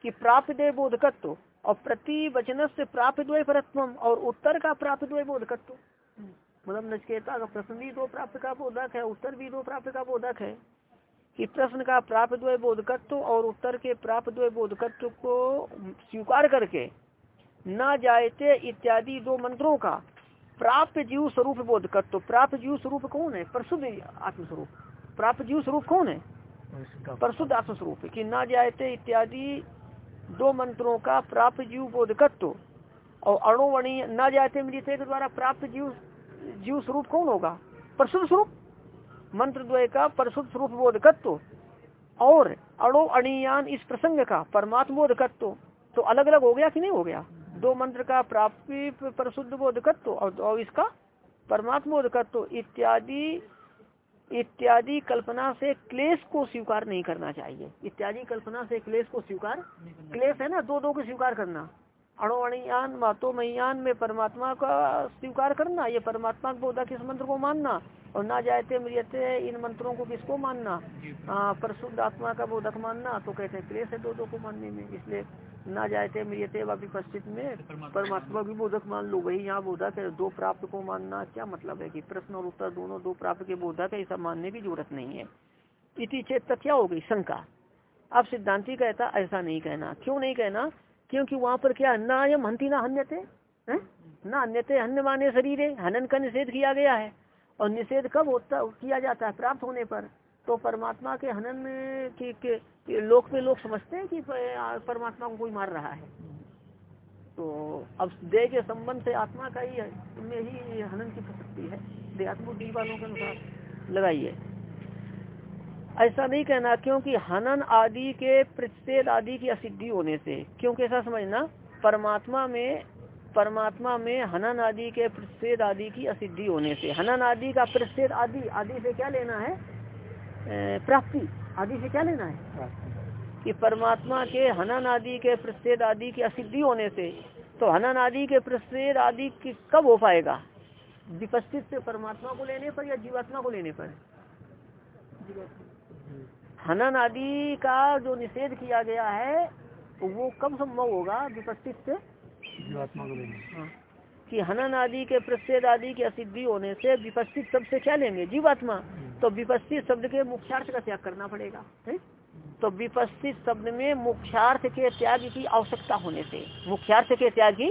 कि प्राप्त दे बोधकत्व और प्रति वचन से प्राप्त द्वय परत्व और उत्तर का प्राप्त द्वय बोधकत्व मतलब नचकेता का प्रश्न भी दो प्राप्त का बोधक है उत्तर भी दो प्राप्त का बोधक है। कि प्रश्न का प्राप्त द्वय बोधकत्व और उत्तर के प्राप्त द्वय बोधकत्व को स्वीकार करके न जायते इत्यादि दो मंत्रों का प्राप्त जीव स्वरूप बोधकत्व। प्राप्त जीव स्वरूप कौन है? प्रसुद्ध आत्मस्वरूप। प्राप्त जीव स्वरूप कौन है? प्रसुद्ध आत्मस्वरूप। की न जायते इत्यादि दो मंत्रों का प्राप्त जीव बोधकत्व और अणुवणी न जायते मृत के द्वारा प्राप्त जीव जीव स्वरूप कौन होगा? प्रसुद्ध स्वरूप? मंत्र द्वय का परशुद्ध स्वरूप बोधकत्व। और अड़ो अणियान इस प्रसंग का परमात्म बोधकत्व। तो अलग अलग हो गया कि नहीं हो गया? दो मंत्र का प्राप्ति परशुद्ध बोधकत्व और इसका परमात्म बोधकत्व। इत्यादि इत्यादि कल्पना से क्लेश को स्वीकार नहीं करना चाहिए। इत्यादि कल्पना से क्लेश को स्वीकार? क्लेश है ना? दो दो को स्वीकार करना। अणुअणियान मातो मयान में परमात्मा का स्वीकार करना ये परमात्मा बोधक इस मंत्र को मानना और ना जायते मृियते इन मंत्रों को किसको मानना? परशुद्ध आत्मा का बोधक मानना तो कहते हैं क्लेश है दो दो को मानने में इसलिए ना जायते मृियते विपस्थित में परमात्मा भी बोधक मान लो वही यहाँ बोधक है दो प्राप्त को मानना क्या मतलब है कि प्रश्न और उत्तर दोनों दो प्राप्त के बोधक है ऐसा मानने की ज़रूरत नहीं है। इति चेत क्या हो गई? शंका। अब सिद्धांति कहता ऐसा नहीं कहना। क्यों नहीं कहना? क्योंकि वहाँ पर क्या ना यम हंती ना हन्यते? ना अन्यते हन्य माने शरीर। हनन का निषेध किया गया है। और निषेध कब होता किया जाता है? प्राप्त होने पर। तो परमात्मा के हनन की के, के लोक में लोग समझते हैं कि परमात्मा को कोई मार रहा है। तो अब देह के संबंध से आत्मा का ही में ही हनन की प्रसक्ति है। देहात्म वालों के अनुसार लगाइए ऐसा नहीं कहना क्योंकि हनन आदि के प्रतिषेध आदि की असिद्धि होने से क्योंकि ऐसा समझना परमात्मा में परमात्मा में हनन आदि के प्रतिषेध आदि की असिद्धि होने से हनन आदि का प्रतिषेध आदि आदि से क्या लेना है? प्राप्ति आदि से क्या लेना है? कि परमात्मा के हनन आदि के प्रतिषेध आदि की असिद्धि होने से तो हनन आदि के प्रतिषेध आदि की कब हो पाएगा? विपस्थित से परमात्मा को लेने पर या जीवात्मा को लेने पर? हनन आदि का जो निषेध किया गया है वो कब संभव होगा? विपस्थित से? जीवात्मा को लेने। हाँ। कि हनन आदि के प्रसिद्ध आदि की असिद्धि होने से विपस्थित शब्द से क्या लेंगे? जीवात्मा। तो विपस्थित शब्द के मुख्यार्थ का त्याग करना पड़ेगा है तो विपस्थित शब्द में मुख्यार्थ के त्याग की आवश्यकता होने से मुख्यार्थ के त्याग की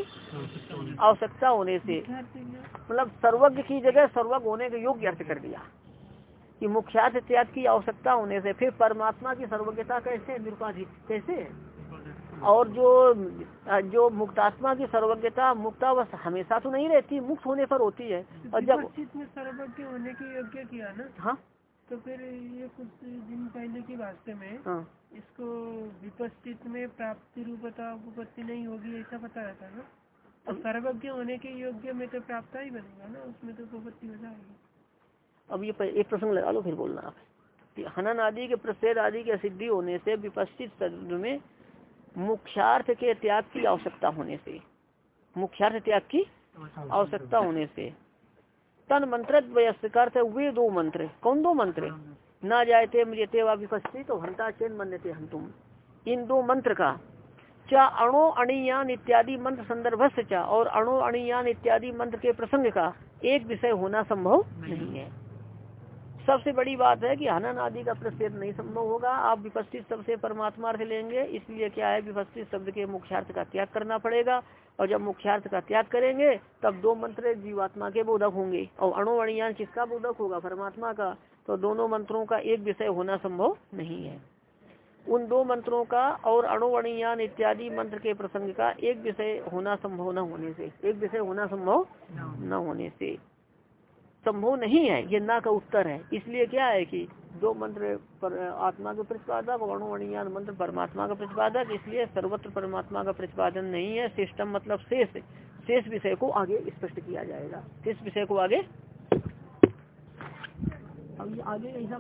आवश्यकता होने से। मतलब सर्वज्ञ की जगह सर्वज्ञ होने के योग्य अर्थ कर दिया। कि मुख्यार्थ त्याग की आवश्यकता होने से फिर परमात्मा की सर्वज्ञता कैसे निरुपाधिक कैसे और जो जो मुक्तात्मा की सर्वज्ञता मुक्तावस्था हमेशा तो नहीं रहती मुक्त होने पर होती है। और जब में सर्वज्ञ होने की योग्य किया ना हाँ। तो फिर ये कुछ दिन पहले की वास्ते में। हाँ। इसको विपस्थित में प्राप्ति रूपता उपपत्ति नहीं होगी ऐसा बता रहता ना। तो सर्वज्ञ होने के योग्य में तो प्राप्त ही बनेगा ना उसमें तो उपपत्ति हो जाएगी। अब ये एक प्रसंग लगा लो फिर बोलना आप। हनन आदि के प्रसिद्ध आदि के सिद्धि होने से विपस्थित में मुख्यार्थ के त्याग की आवश्यकता होने से मुख्यार्थ त्याग की आवश्यकता होने से। तन मंत्र अर्थ वे दो मंत्र। कौन दो मंत्र? ना जायते मृत्य व विपस्थित तो हंता चेन मन्यते हम तुम इन दो मंत्र का। चा अणो अणियान इत्यादि मंत्र संदर्भ से चा और अणो अणियान इत्यादि मंत्र के प्रसंग का एक विषय होना संभव नहीं है। सबसे बड़ी बात है कि हनन आदि का प्रच्छेद नहीं संभव होगा। आप विपस्थित शब्द से परमात्मा अर्थ लेंगे, इसलिए क्या है, विपस्थित शब्द के मुख्यार्थ का त्याग करना पड़ेगा। और जब मुख्यार्थ का त्याग करेंगे, तब दो मंत्र जीवात्मा के बोधक होंगे। और अणुवणियान किसका बोधक होगा, परमात्मा का? तो दोनों मंत्रों का एक विषय होना संभव नहीं है। उन दो मंत्रों का और अणुवणियान इत्यादि मंत्र के प्रसंग का एक विषय होना संभव न होने से, एक विषय होना संभव न होने से। संभव नहीं है, ये ना का उत्तर है। इसलिए क्या है कि दो मंत्र पर, आत्मा के प्रतिपादक और अणुवणियान मंत्र परमात्मा का प्रतिपादक, इसलिए सर्वत्र परमात्मा का प्रतिपादन नहीं है। सिस्टम मतलब शेष शेष विषय को आगे स्पष्ट किया जाएगा। शेष विषय को आगे? आगे ऐसा